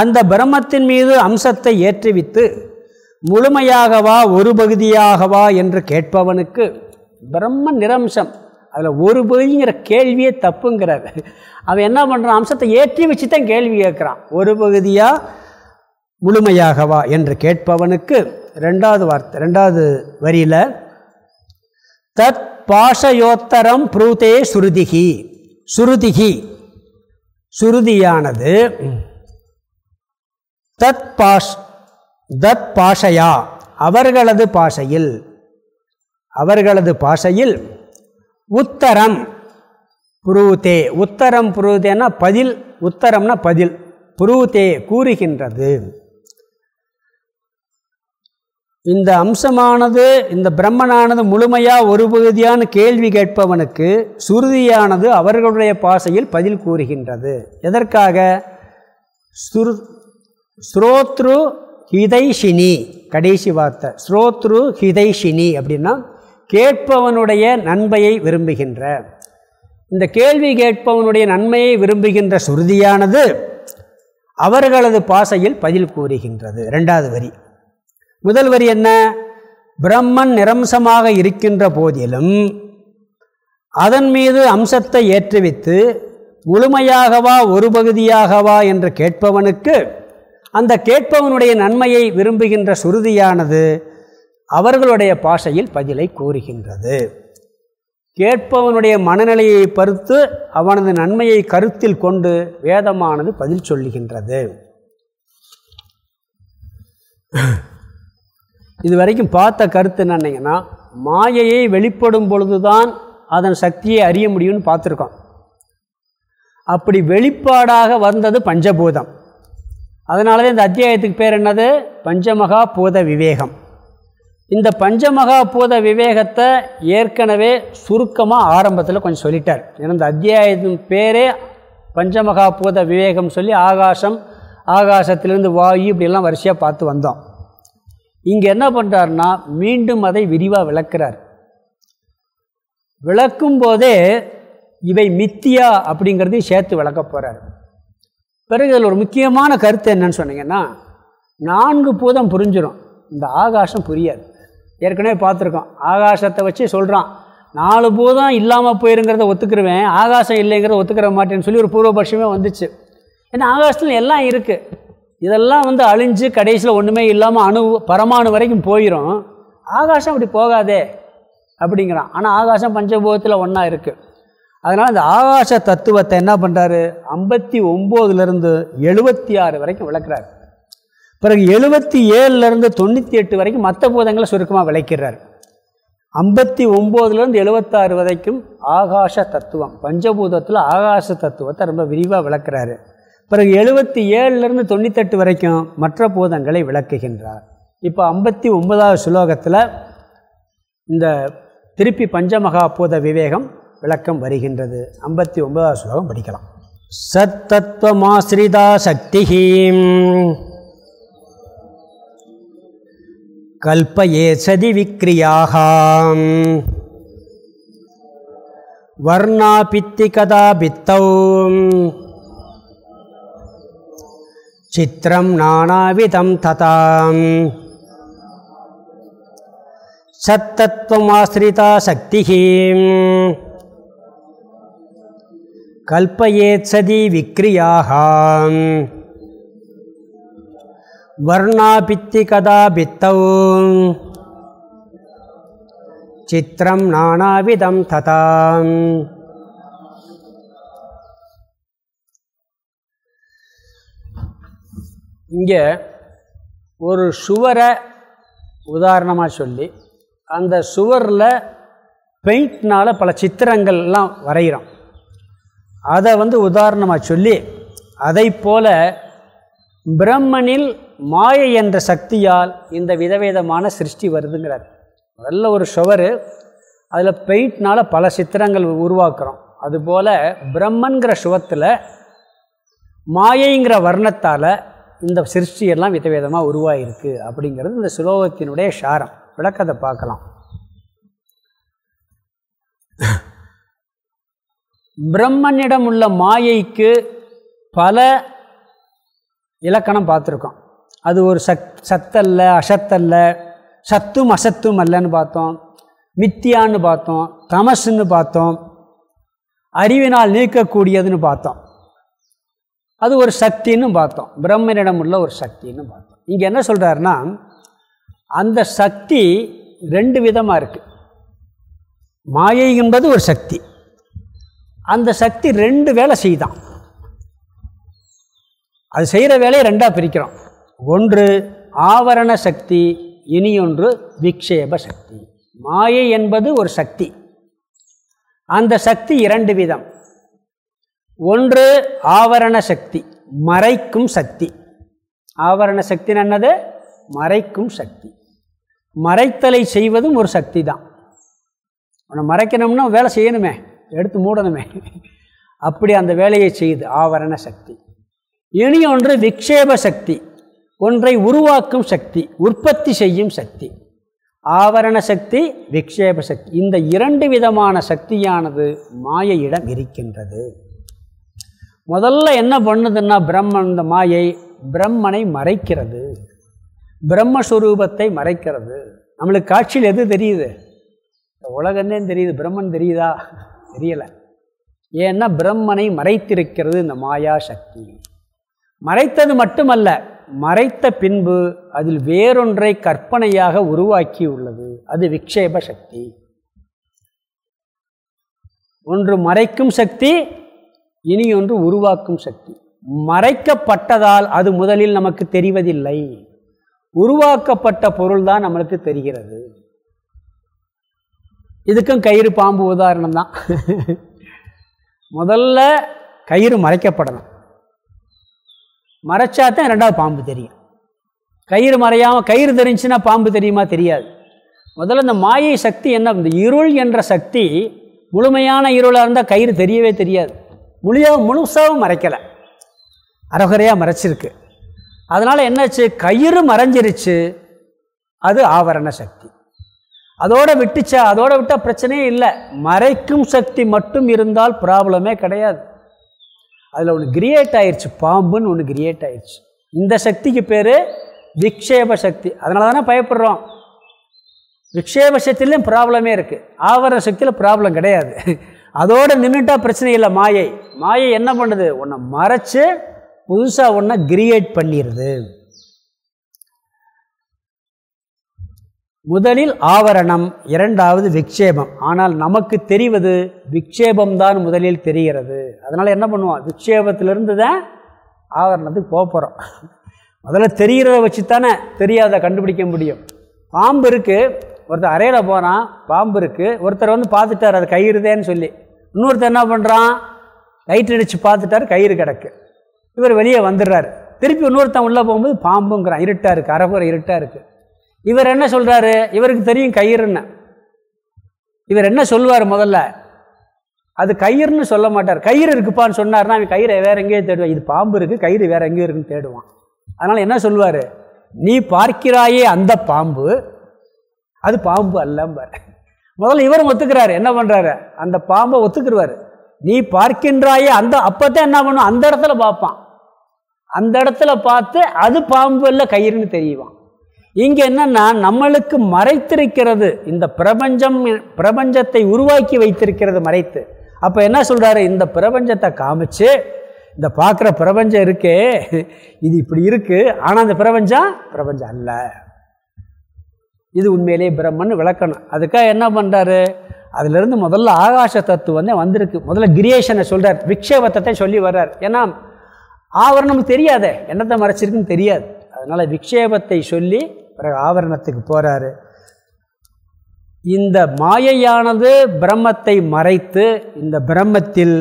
அந்த பிரம்மத்தின் மீது அம்சத்தை ஏற்றுவித்து முழுமையாகவா ஒரு பகுதியாகவா என்று கேட்பவனுக்கு பிரம்மன் நிரம்சம். அதில் ஒரு பகுதிங்கிற கேள்வியே தப்புங்கிறார் அவன் என்ன பண்ணுறான் அம்சத்தை ஏற்றி வச்சு தான் கேள்வி கேட்குறான். ஒரு பகுதியாக முழுமையாகவா என்று கேட்பவனுக்கு ரெண்டாவது வார்த்தை ரெண்டாவது வரியில் தத் பாஷயோத்தரம் புரூதே சுருதிகி. சுருதிகி. சுருதியானது தத் பாஷ் தத் பாஷையா. அவர்களது பாஷையில் அவர்களது பாஷையில் உத்தரம் புரூதே. உத்தரம் புரூதேன்னா பதில் உத்தரம்னா பதில். புரூதே கூறுகின்றது. இந்த அம்சமானது இந்த பிரம்மனானது முழுமையாக ஒரு பகுதியான கேள்வி கேட்பவனுக்கு சுருதியானது அவர்களுடைய பாசையில் பதில் கூறுகின்றது. எதற்காக? சுரு ஸ்ரோத்ரு ஹிதைஷினி கடைசி வார்த்தை. ஸ்ரோத்ரு ஹிதைஷினி அப்படின்னா கேட்பவனுடைய நன்மையை விரும்புகின்ற. இந்த கேள்வி கேட்பவனுடைய நன்மையை விரும்புகின்ற சுருதியானது அவர்களது பாசையில் பதில் கூறுகின்றது. ரெண்டாவது வரி. முதல் வரி என்ன? பிரம்மன் நிரம்சமாக இருக்கின்ற போதிலும் அதன் மீது அம்சத்தை ஏற்றுவித்து முழுமையாகவா ஒரு பகுதியாகவா என்று கேட்பவனுக்கு அந்த கேட்பவனுடைய நன்மையை விரும்புகின்ற சுருதியானது அவர்களுடைய பாஷையில் பதிலை கூறுகின்றது. கேட்பவனுடைய மனநிலையை பருத்து அவனது நன்மையை கருத்தில் கொண்டு வேதமானது பதில் சொல்லுகின்றது. இது வரைக்கும் பார்த்த கருத்து என்னன்னீங்கன்னா மாயையை வெளிப்படும் பொழுதுதான் அதன் சக்தியை அறிய முடியும்னு பார்த்துருக்கோம். அப்படி வெளிப்பாடாக வந்தது பஞ்சபூதம். அதனால தான் இந்த அத்தியாயத்துக்கு பேர் என்னது? பஞ்சமகா பூத விவேகம். இந்த பஞ்சமகா பூத விவேகத்தை ஏற்கனவே சுருக்கமாக ஆரம்பத்தில் கொஞ்சம் சொல்லிட்டார். ஏன்னா இந்த அத்தியாயத்தின் பேரே பஞ்சமகா பூத விவேகம் சொல்லி ஆகாசம் ஆகாசத்திலேருந்து வாயு இப்படியெல்லாம் வரிசையாக பார்த்து வந்தோம். இங்கே என்ன பண்ணுறாருன்னா மீண்டும் அதை விரிவாக விளக்கிறார். விளக்கும் போதே இவை மித்தியா அப்படிங்கிறதையும் சேர்த்து விளக்க போகிறார் பிறகு இதில் ஒரு முக்கியமான கருத்து என்னன்னு சொன்னீங்கன்னா நான்கு பூதம் புரிஞ்சிடும் இந்த ஆகாசம் புரியாது. ஏற்கனவே பார்த்துருக்கோம். ஆகாசத்தை வச்சு சொல்கிறான் நாலு பூதம் இல்லாமல் போயிருங்கிறத ஒத்துக்கிருவேன் ஆகாசம் இல்லைங்கிறத ஒத்துக்கிற மாட்டேன்னு சொல்லி ஒரு பூர்வபட்சமே வந்துச்சு. ஏன்னா ஆகாசத்தில் எல்லாம் இருக்குது இதெல்லாம் வந்து அழிஞ்சு கடைசியில் ஒன்றுமே இல்லாமல் அணு பரமாணு வரைக்கும் போயிடும் ஆகாசம் அப்படி போகாதே அப்படிங்கிறான். ஆனால் ஆகாசம் பஞ்சபூதத்தில் ஒன்றா இருக்குது அதனால் இந்த ஆகாச தத்துவத்தை என்ன பண்ணுறாரு ஐம்பத்தி ஒம்போதுலேருந்து எழுபத்தி ஆறு வரைக்கும் விளக்குறாரு. பிறகு எழுபத்தி ஏழுலேருந்து தொண்ணூற்றி எட்டு வரைக்கும் மற்ற பூதங்களை சுருக்கமாக விளக்கிறார் ஐம்பத்தி ஒம்போதுலேருந்து எழுபத்தாறு வரைக்கும் ஆகாச தத்துவம் பஞ்சபூதத்தில் ஆகாச தத்துவத்தை ரொம்ப விரிவாக விளக்குறாரு. பிறகு எழுபத்தி ஏழுலேருந்து தொண்ணூத்தெட்டு வரைக்கும் மற்ற பூதங்களை விளக்குகின்றார். இப்போ ஐம்பத்தி ஒன்பதாவது சுலோகத்தில் இந்த திருப்பி பஞ்சமகா பூத விவேகம் விளக்கம் வருகின்றது. ஐம்பத்தி ஒன்பதாவது சுலோகம் படிக்கலாம். சத்தத்வமாசிரிதா சக்தி கல்பயே சதி விக்ரியாக. வர்ணாபித்தி கதா பித்தௌ சித்திரம் நானாவிதம் ததாம். சத்தத்துவமாசிரிதா சக்தி கல்பயேத் சதி விக்ரியாக வர்ணாபித்தி கதா பித்தௌ சித்திரம் நானாவிதம் ததாம். இங்கே ஒரு சுவரை உதாரணமாக சொல்லி அந்த சுவரில் பெயிண்ட்னால் பல சித்திரங்கள்லாம் வரைகிறோம் அதை வந்து உதாரணமாக சொல்லி அதை போல பிரம்மனில் மாயை என்ற சக்தியால் இந்த விதவிதமான சிருஷ்டி வருதுங்கிறார். முதல்ல ஒரு சுவர் அதில் பெயிண்ட்னால் பல சித்திரங்கள் உருவாக்குறோம். அதுபோல் பிரம்மன்கிற சுவத்தில் மாயைங்கிற வர்ணத்தால் இந்த சிருஷ்டியெல்லாம் விதவிதமாக உருவாகிருக்கு அப்படிங்கிறது இந்த சுலோகத்தினுடைய சாரம். விளக்கத்தை பார்க்கலாம். பிரம்மனிடம் உள்ள மாயைக்கு பல இலக்கணம் பார்த்துருக்கோம். அது ஒரு சத் சத்தல்ல அசத்தல்ல சத்தும் அசத்தும் அல்லன்னு பார்த்தோம். மித்தியான்னு பார்த்தோம். தமசுன்னு பார்த்தோம். அறிவினால் நீக்கக்கூடியதுன்னு பார்த்தோம். அது ஒரு சக்தின்னு பார்த்தோம். பிரம்மனிடம் உள்ள ஒரு சக்தின்னு பார்த்தோம். இங்கே என்ன சொல்கிறாருன்னா அந்த சக்தி ரெண்டு விதமாக இருக்குது மாயை என்பது ஒரு சக்தி. அந்த சக்தி ரெண்டு வேலை செய்தான். அது செய்கிற வேலையை ரெண்டாக பிரிக்கிறோம். ஒன்று ஆவரண சக்தி இனி ஒன்று விக்ஷேப சக்தி. மாயை என்பது ஒரு சக்தி. அந்த சக்தி இரண்டு விதம். ஒன்று ஆவரண சக்தி மறைக்கும் சக்தி. ஆவரண சக்தி என்னது? மறைக்கும் சக்தி. மறைத்தலை செய்வதும் ஒரு சக்தி தான். உன்னை மறைக்கணும்னா வேலை செய்யணுமே எடுத்து மூடணுமே. அப்படி அந்த வேலையை செய்யுது ஆவரண சக்தி. இனி ஒன்று விக்ஷேப சக்தி ஒன்றை உருவாக்கும் சக்தி உற்பத்தி செய்யும் சக்தி. ஆவரண சக்தி விக்ஷேப சக்தி. இந்த இரண்டு விதமான சக்தியானது மாயையிடம் இருக்கின்றது. முதல்ல என்ன பண்ணுதுன்னா பிரம்மன் இந்த மாயை பிரம்மனை மறைக்கிறது. பிரம்மஸ்வரூபத்தை மறைக்கிறது. நம்மளுக்கு காட்சியில் எது தெரியுது? உலகந்தே தெரியுது பிரம்மன் தெரியுதா? தெரியலை. ஏன்னா பிரம்மனை மறைத்திருக்கிறது இந்த மாயா சக்தி. மறைத்தது மட்டுமல்ல மறைத்த பின்பு அதில் வேறொன்றை கற்பனையாக உருவாக்கி உள்ளது அது விக்ஷேப சக்தி. ஒன்று மறைக்கும் சக்தி இனி ஒன்று உருவாக்கும் சக்தி. மறைக்கப்பட்டதால் அது முதலில் நமக்கு தெரிவதில்லை. உருவாக்கப்பட்ட பொருள் தான் நம்மளுக்கு தெரிகிறது. இதுக்கும் கயிறு பாம்பு உதாரணம் தான். முதல்ல கயிறு மறைக்கப்படணும். மறைச்சா தான் ரெண்டாவது பாம்பு தெரியும். கயிறு மறையாமல் கயிறு தெரிஞ்சுன்னா பாம்பு தெரியுமா? தெரியாது. முதல்ல இந்த மாயை சக்தி என்ன? இந்த இருள் என்ற சக்தி முழுமையான இருளாக இருந்தால் கயிறு தெரியவே தெரியாது. முழுயாக முழுசாகவும் மறைக்கலை. அறகுறையாக மறைச்சிருக்கு. அதனால் என்னாச்சு? கயிறு மறைஞ்சிருச்சு. அது ஆவரண சக்தி. அதோடு விட்டுச்சா? அதோடு விட்டால் பிரச்சனையே இல்லை. மறைக்கும் சக்தி மட்டும் இருந்தால் ப்ராப்ளமே கிடையாது. அதில் ஒன்று கிரியேட் ஆயிடுச்சு பாம்புன்னு ஒன்று கிரியேட் ஆயிடுச்சு இந்த சக்திக்கு பேர் விக்ஷேப சக்தி. அதனால தானே பயப்படுறோம். விக்ஷேப சக்தியிலையும் ப்ராப்ளமே இருக்குது ஆவரண சக்தியில் ப்ராப்ளம் கிடையாது. அதோடு நின்றுட்டா பிரச்சனை இல்லை மாயை. மாயை என்ன பண்ணுது? உன்னை மறைச்சு புதுசாக ஒன்றை கிரியேட் பண்ணிடுது முதலில் ஆவரணம் இரண்டாவது விக்ஷேபம். ஆனால் நமக்கு தெரிவது விக்ஷேபம்தான் முதலில் தெரிகிறது. அதனால் என்ன பண்ணுவோம்? விக்ஷேபத்திலிருந்து தான் ஆவரணத்துக்கு போகிறோம் முதல்ல தெரிகிறத வச்சு தானே தெரியாத கண்டுபிடிக்க முடியும். பாம்பு இருக்குது ஒருத்தர் அறையில் போகிறான் பாம்பு இருக்குது ஒருத்தர் வந்து பார்த்துட்டார் அது கயிறுதேன்னு சொல்லி. இன்னொருத்தர் என்ன பண்ணுறான் லைட் அடித்து பார்த்துட்டார் கயிறு கிடக்கு. இவர் வெளியே வந்துடுறாரு. திருப்பி இன்னொருத்தன் உள்ளே போகும்போது பாம்புங்கிறான். இருட்டாக இருக்குது அரைகுறை இருட்டாக இருக்குது இவர் என்ன சொல்கிறாரு இவருக்கு தெரியும் கயிறுன்னு. இவர் என்ன சொல்லுவார் முதல்ல? அது கயிறுன்னு சொல்ல மாட்டார். கயிறு இருக்குப்பான்னு சொன்னார்னா அவன் கயிறை வேறு எங்கேயோ தேடுவான். இது பாம்பு இருக்குது கயிறு வேறு எங்கேயோ இருக்குன்னு தேடுவான். அதனால் என்ன சொல்லுவார்? நீ பார்க்கிறாயே அந்த பாம்பு அது பாம்பு அல்லம்பார் முதல்ல இவரும் ஒத்துக்கிறாரு. என்ன பண்ணுறாரு அந்த பாம்பை ஒத்துக்குருவார். நீ பார்க்கின்றாயே அந்த அப்போத்தான் என்ன பண்ணும்? அந்த இடத்துல பார்ப்பான். அந்த இடத்துல பார்த்து அது பாம்பு இல்லை கயிறுன்னு தெரியுவான். இங்கே என்னென்னா நம்மளுக்கு மறைத்திருக்கிறது இந்த பிரபஞ்சம் பிரபஞ்சத்தை உருவாக்கி வைத்திருக்கிறது மறைத்து. அப்போ என்ன சொல்கிறாரு இந்த பிரபஞ்சத்தை காமிச்சு இந்த பார்க்குற பிரபஞ்சம் இருக்கே இது இப்படி இருக்குது ஆனால் அந்த பிரபஞ்சம் பிரபஞ்சம் அல்ல. இது உண்மையிலேயே பிரம்மன் விளக்கணும். அதுக்காக என்ன பண்ணுறாரு அதுலேருந்து முதல்ல ஆகாச தத்துவம் வந்திருக்கு. முதல்ல கிரியேஷனை சொல்கிறார் விக்ஷேபத்தை சொல்லி வர்றார். ஏன்னா ஆவரணம் தெரியாதே. என்னத்தை மறைச்சிருக்குன்னு தெரியாது. அதனால் விக்ஷேபத்தை சொல்லி பிறகு ஆவரணத்துக்கு போகிறாரு இந்த மாயையானது பிரம்மத்தை மறைத்து இந்த பிரம்மத்தில்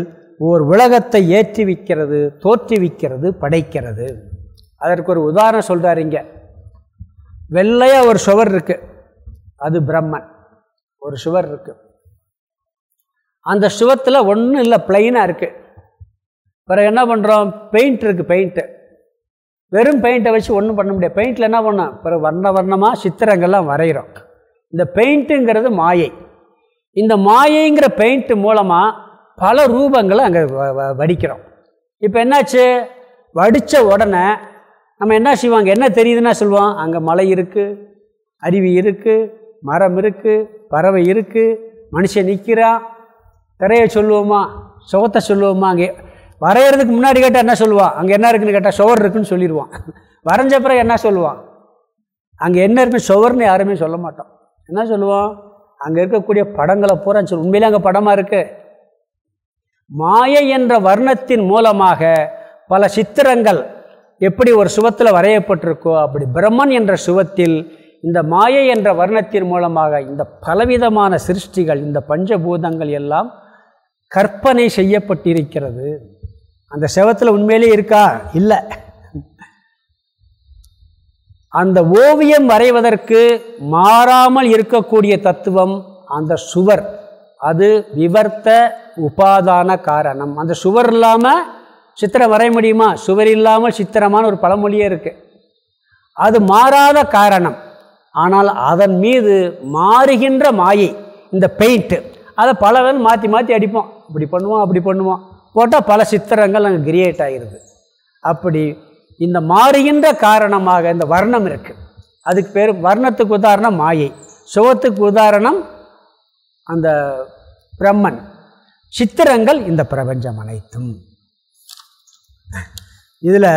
ஓர் உலகத்தை ஏற்றி வைக்கிறது தோற்றுவிக்கிறது படைக்கிறது. அதற்கு ஒரு உதாரணம் சொல்கிறார் இங்கே. வெள்ளையாக ஒரு சுவர் இருக்குது அது பிரம்மன். ஒரு சுவர் இருக்குது அந்த சுவத்தில் ஒன்றும் இல்லை பிளைனாக இருக்குது பிறகு என்ன பண்ணுறோம் பெயிண்ட் இருக்குது பெயிண்ட்டு வெறும் பெயிண்ட்டை வச்சு ஒன்றும் பண்ண முடியாது. பெயிண்டில் என்ன பண்ணோம்? பிறகு வர்ண வர்ணமாக சித்திரங்கள்லாம் வரைகிறோம் இந்த பெயிண்ட்டுங்கிறது மாயை. இந்த மாயைங்கிற பெயிண்ட்டு மூலமாக பல ரூபங்களை அங்கே வடிக்கிறோம். இப்போ என்னாச்சு? வடித்த உடனே நம்ம என்ன செய்வோம் அங்கே என்ன தெரியுதுன்னா சொல்லுவோம் அங்கே மலை இருக்குது அருவி இருக்குது மரம் இருக்குது பறவை இருக்குது மனுஷன் நிற்கிறான் திரையை சொல்லுவோமா? சுகத்தை சொல்லுவோமா? அங்கே வரைகிறதுக்கு முன்னாடி கேட்டால் என்ன சொல்லுவான்? அங்கே என்ன இருக்குன்னு கேட்டால் சுவர் இருக்குன்னு சொல்லிடுவான் வரைஞ்ச பிறகு என்ன சொல்லுவான்? அங்கே என்ன இருக்குன்னு சுவர்னு யாருமே சொல்ல மாட்டோம் என்ன சொல்லுவோம் அங்கே இருக்கக்கூடிய படங்களை பூரா சொல்லு. உண்மையிலே அங்கே படமாக இருக்குது மாயை என்ற வர்ணத்தின் மூலமாக பல சித்திரங்கள் எப்படி ஒரு சுவத்தில் வரையப்பட்டிருக்கோ அப்படி பிரம்மன் என்ற சுவத்தில் இந்த மாயை என்ற வர்ணத்தின் மூலமாக இந்த பலவிதமான சிருஷ்டிகள் இந்த பஞ்சபூதங்கள் எல்லாம் கற்பனை செய்யப்பட்டிருக்கிறது. அந்த செவத்தில் உண்மையிலே இருக்கா? இல்லை. அந்த ஓவியம் வரைவதற்கு மாறாமல் இருக்கக்கூடிய தத்துவம் அந்த சுவர். அது விவர்த்த உபாதான காரணம். அந்த சுவர் இல்லாமல் சித்திரம் வரைய முடியுமா? சுவர் இல்லாமல் சித்திரமான ஒரு பழமொழியே இருக்குது அது மாறாத காரணம். ஆனால் அதன் மீது மாறுகின்ற மாயை இந்த பெயிண்ட்டு அதை பலவன் மாற்றி மாற்றி அடிப்போம். இப்படி பண்ணுவோம் அப்படி பண்ணுவோம். போட்டால் பல சித்திரங்கள் அங்கே கிரியேட் ஆகிருது அப்படி இந்த மாறுகின்ற காரணமாக இந்த வர்ணம் இருக்குது அதுக்கு பேர் வர்ணத்துக்கு உதாரணம் மாயை. சுகத்துக்கு உதாரணம் அந்த பிரம்மன். சித்திரங்கள் இந்த பிரபஞ்சம் அனைத்தும். இதில்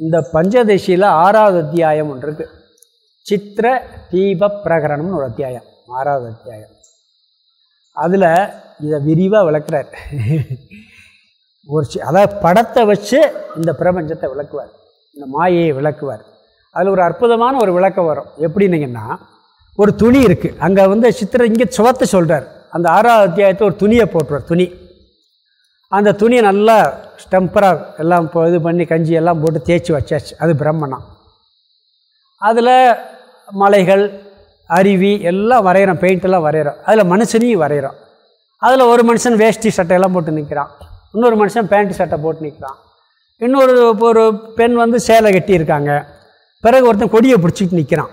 இந்த பஞ்சதசியில் ஆறாவது அத்தியாயம் ஒன்று இருக்குது சித்திர தீப பிரகரணம்னு ஒரு அத்தியாயம் ஆறாவது அத்தியாயம். அதில் இதை விரிவாக விளக்குறார். ஒரு அதாவது படத்தை வச்சு இந்த பிரபஞ்சத்தை விளக்குவார் இந்த மாயையை விளக்குவார். அதில் ஒரு அற்புதமான ஒரு விளக்கம் வரும். எப்படின்னீங்கன்னா ஒரு துணி இருக்குது அங்கே வந்து சித்திர இங்கே சுவத்தை சொல்கிறார் அந்த ஆறாவது அத்தியாயத்தை ஒரு துணியை போட்டுருவார் துணி. அந்த துணியை நல்லா ஸ்டெம்பராக எல்லாம் இப்போ இது பண்ணி கஞ்சி எல்லாம் போட்டு தேய்ச்சி வச்சாச்சு. அது பிரம்மணம் அதில் மலைகள் அருவி எல்லாம் வரைகிறோம் பெயிண்டெல்லாம் வரைகிறோம் அதில் மனுஷனையும் வரைகிறோம் அதில் ஒரு மனுஷன் வேஷ்டி சட்டையெல்லாம் போட்டு நிற்கிறான் இன்னொரு மனுஷன் பேண்ட் சட்டை போட்டு நிற்கிறான் இன்னொரு ஒரு பெண் வந்து சேலை கட்டியிருக்காங்க பிறகு ஒருத்தன் கொடியை பிடிச்சிட்டு நிற்கிறான்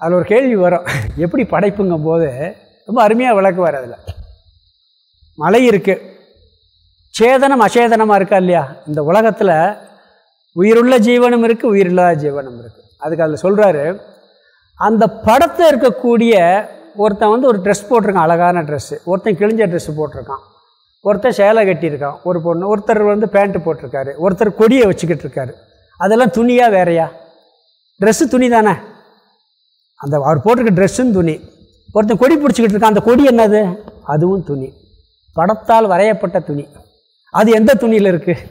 அதில் ஒரு கேள்வி வரும். எப்படி படைப்புங்கும் போது ரொம்ப அருமையாக விளக்குவார் அதில். மலை இருக்குது சேதனம் அசேதனமாக இருக்கா இல்லையா? இந்த உலகத்தில் உயிருள்ள ஜீவனம் இருக்குது உயிரில்லாத ஜீவனம் இருக்குது அதுக்கு அதில் சொல்கிறாரு அந்த படத்தில் இருக்கக்கூடிய ஒருத்தன் வந்து ஒரு ட்ரெஸ் போட்டிருக்கான் அழகான ட்ரெஸ்ஸு ஒருத்தன் கிழிஞ்ச ட்ரெஸ்ஸு போட்டிருக்கான். ஒருத்தர் சேலை கட்டியிருக்கான். ஒரு பொண்ணு ஒருத்தர் வந்து பேண்ட்டு போட்டிருக்காரு. ஒருத்தர் கொடியை வச்சுக்கிட்டு இருக்காரு. அதெல்லாம் துணியாக வேறையா? ட்ரெஸ்ஸு துணி தானே? அந்த அவர் போட்டிருக்க ட்ரெஸ்ஸும் துணி. ஒருத்தன் கொடி பிடிச்சிக்கிட்டு இருக்கான் அந்த கொடி என்னது? அதுவும் துணி. படத்தால் வரையப்பட்ட துணி. அது எந்த துணியில் இருக்குது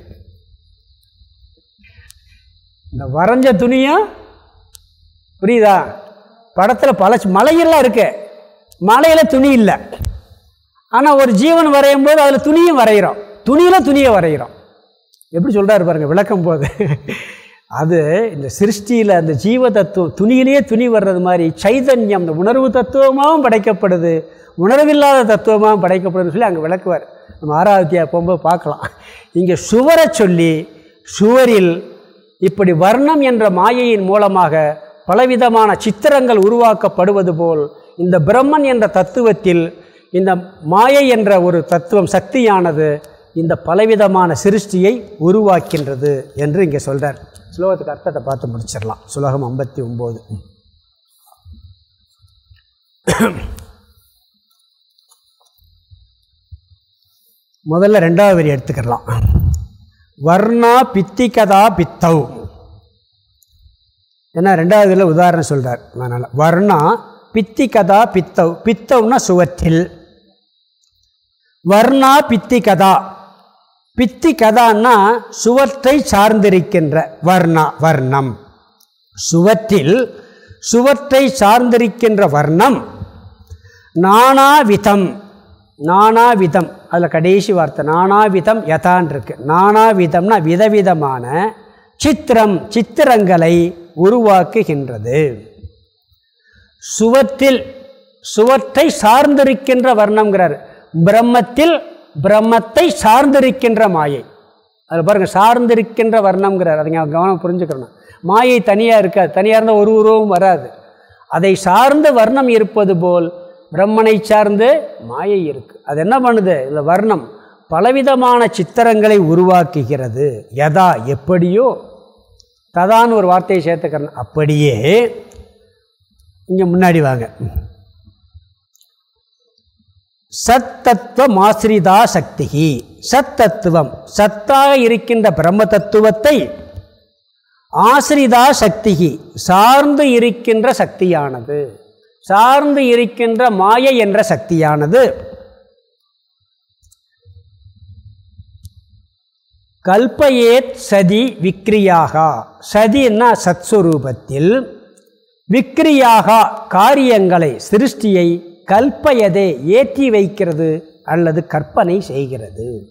இந்த வரைஞ்ச துணியும் புரியுதா? படத்தில் பல மலையெல்லாம் இருக்கு. மலையில் துணி இல்லை. ஆனால் ஒரு ஜீவன் வரையும் போது அதில் துணியும் வரைகிறோம் துணியில் துணியை வரைகிறோம் எப்படி சொல்கிறாரு பாருங்கள் விளக்கம் போது. அது இந்த சிருஷ்டியில் அந்த ஜீவ தத்துவம் துணியிலேயே துணி வர்றது மாதிரி சைதன்யம் இந்த உணர்வு தத்துவமாகவும் படைக்கப்படுது. உணர்வில்லாத தத்துவமாகவும் படைக்கப்படுதுன்னு சொல்லி அங்கே விளக்குவார். நம்ம ஆராத்தியா போகும்போது பார்க்கலாம். இங்கே சுவரை சொல்லி சுவரில் இப்படி வர்ணம் என்ற மாயையின் மூலமாக பலவிதமான சித்திரங்கள் உருவாக்கப்படுவது போல் இந்த பிரம்மன் என்ற தத்துவத்தில் இந்த மாயை என்ற ஒரு தத்துவம் சக்தியானது இந்த பலவிதமான சிருஷ்டியை உருவாக்கின்றது என்று இங்கே சொல்கிறார் ஸ்லோகத்துக்கு அர்த்தத்தை பார்த்து முடிச்சிடலாம். சுலோகம் ஐம்பத்தி ஒம்பது. முதல்ல ரெண்டாவது வரி எடுத்துக்கலாம். வர்ணா பித்திகதா பித்தவ் ஏன்னா ரெண்டாவது இதில் உதாரணம் சொல்கிறார் அதனால் வர்ணா பித்தி. கதா பித்தவ் பித்தவ்னா சுவற்றில். வர்ணா பித்திகதா. பித்தி கதான்னா சுவற்றை சார்ந்திருக்கின்ற வர்ணா வர்ணம். சுவற்றில் சுவற்றை சார்ந்திருக்கின்ற வர்ணம். நானாவிதம் நானாவிதம் அதில் கடைசி வார்த்தை நானாவிதம் யதான் இருக்கு நானாவிதம்னா விதவிதமான சித்திரம் சித்திரங்களை உருவாக்குகின்றது. சுவத்தில் சுவத்தை சார்ந்திருக்கின்ற வர்ணம்ங்கிறார். பிரம்மத்தில் பிரம்மத்தை சார்ந்திருக்கின்ற மாயை. அதில் பாருங்கள் சார்ந்திருக்கின்ற வர்ணம்ங்கிறார். அதை கவனம் புரிஞ்சுக்கணும். மாயை தனியாக இருக்காது. தனியாக இருந்தால் ஒரு உருவம் வராது. அதை சார்ந்து வர்ணம் இருப்பது போல் பிரம்மனை சார்ந்து மாயை இருக்கு. அது என்ன பண்ணுது? இந்த வர்ணம். பலவிதமான சித்திரங்களை உருவாக்குகிறது. எதா? எப்படியோ? ததான்னு ஒரு வார்த்தையை சேர்த்துக்கிறேன். அப்படியே இங்கே முன்னாடி வாங்க. சத்தத்துவ மாசிரிதா சக்தி சத்தத்துவம். சத்தாக இருக்கின்ற பிரம்ம தத்துவத்தை ஆசிரிதா சக்தி சார்ந்து இருக்கின்ற சக்தியானது. சார்ந்து இருக்கின்ற மாயை என்ற சக்தியானது. கல்பயேத் சதி விக்ரியாகா. சதின்னா சத்ஸ்வரூபத்தில் விக்ரியாகா காரியங்களை சிருஷ்டியை கல்பயதே ஏற்றி வைக்கிறது அல்லது கற்பனை செய்கிறது.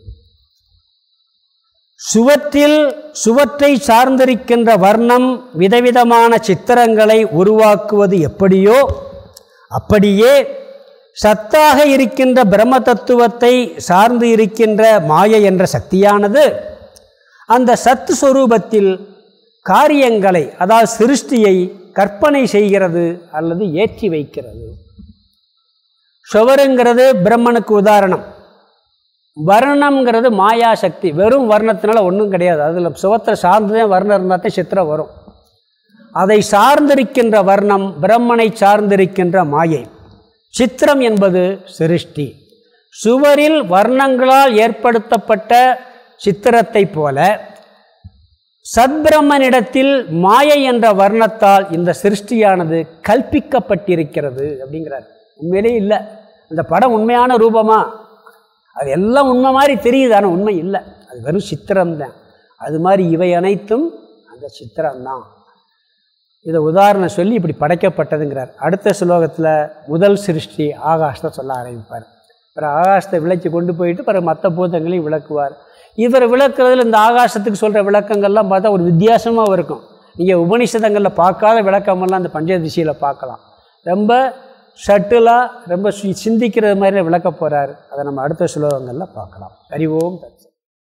சுவற்றில் சுவற்றை சார்ந்திருக்கின்ற வர்ணம் விதவிதமான சித்திரங்களை உருவாக்குவது எப்படியோ அப்படியே சத்தாக இருக்கின்ற பிரம்ம தத்துவத்தை சார்ந்து இருக்கின்ற மாயை என்ற சக்தியானது அந்த சத்து ஸ்வரூபத்தில் காரியங்களை அதாவது சிருஷ்டியை கற்பனை செய்கிறது அல்லது ஏற்றி வைக்கிறது. சுவருங்கிறது பிரம்மனுக்கு உதாரணம். வர்ணம்ங்கிறது மாயா சக்தி வெறும் வர்ணத்தினால ஒன்றும் கிடையாது. அதில் சுவத்தை சார்ந்துதான் வர்ணம் இருந்தால் தான் சித்திரம் வரும். அதை சார்ந்திருக்கின்ற வர்ணம் பிரம்மனை சார்ந்திருக்கின்ற மாயை. சித்திரம் என்பது சிருஷ்டி. சுவரில் வர்ணங்களால் ஏற்படுத்தப்பட்ட சித்திரத்தை போல சத்பிரமனிடத்தில் மாயை என்ற வர்ணத்தால் இந்த சிருஷ்டியானது கல்பிக்கப்பட்டிருக்கிறது அப்படிங்கிறார். உண்மையிலே இல்லை. அந்த படம் உண்மையான ரூபமா? அது எல்லாம் உண்மை மாதிரி தெரியுது ஆனால் உண்மை இல்லை. அது வெறும் சித்திரம்தான். அது மாதிரி இவை அனைத்தும் அந்த சித்திரம்தான். இதை உதாரணம் சொல்லி இப்படி படைக்கப்பட்டதுங்கிறார். அடுத்த ஸ்லோகத்தில் முதல் சிருஷ்டி ஆகாசத்தை சொல்ல ஆரம்பிப்பார். பிறகு ஆகாசத்தை விளக்கி கொண்டு போயிட்டு பிறகு மற்ற பூதங்களையும் விளக்குவார். இவர் விளக்குறதுல இந்த ஆகாசத்துக்கு சொல்கிற விளக்கங்கள்லாம் பார்த்தா ஒரு வித்தியாசமாக இருக்கும். நீங்கள் உபனிஷதங்களில் பார்க்காத விளக்கமெல்லாம் அந்த பஞ்சதிசையில் பார்க்கலாம். ரொம்ப ஷட்டிலாக ரொம்ப சிந்திக்கிறது மாதிரி விளக்க போகிறார் அதை நம்ம அடுத்த ஸ்லோகங்களில் பார்க்கலாம். அறிவோம்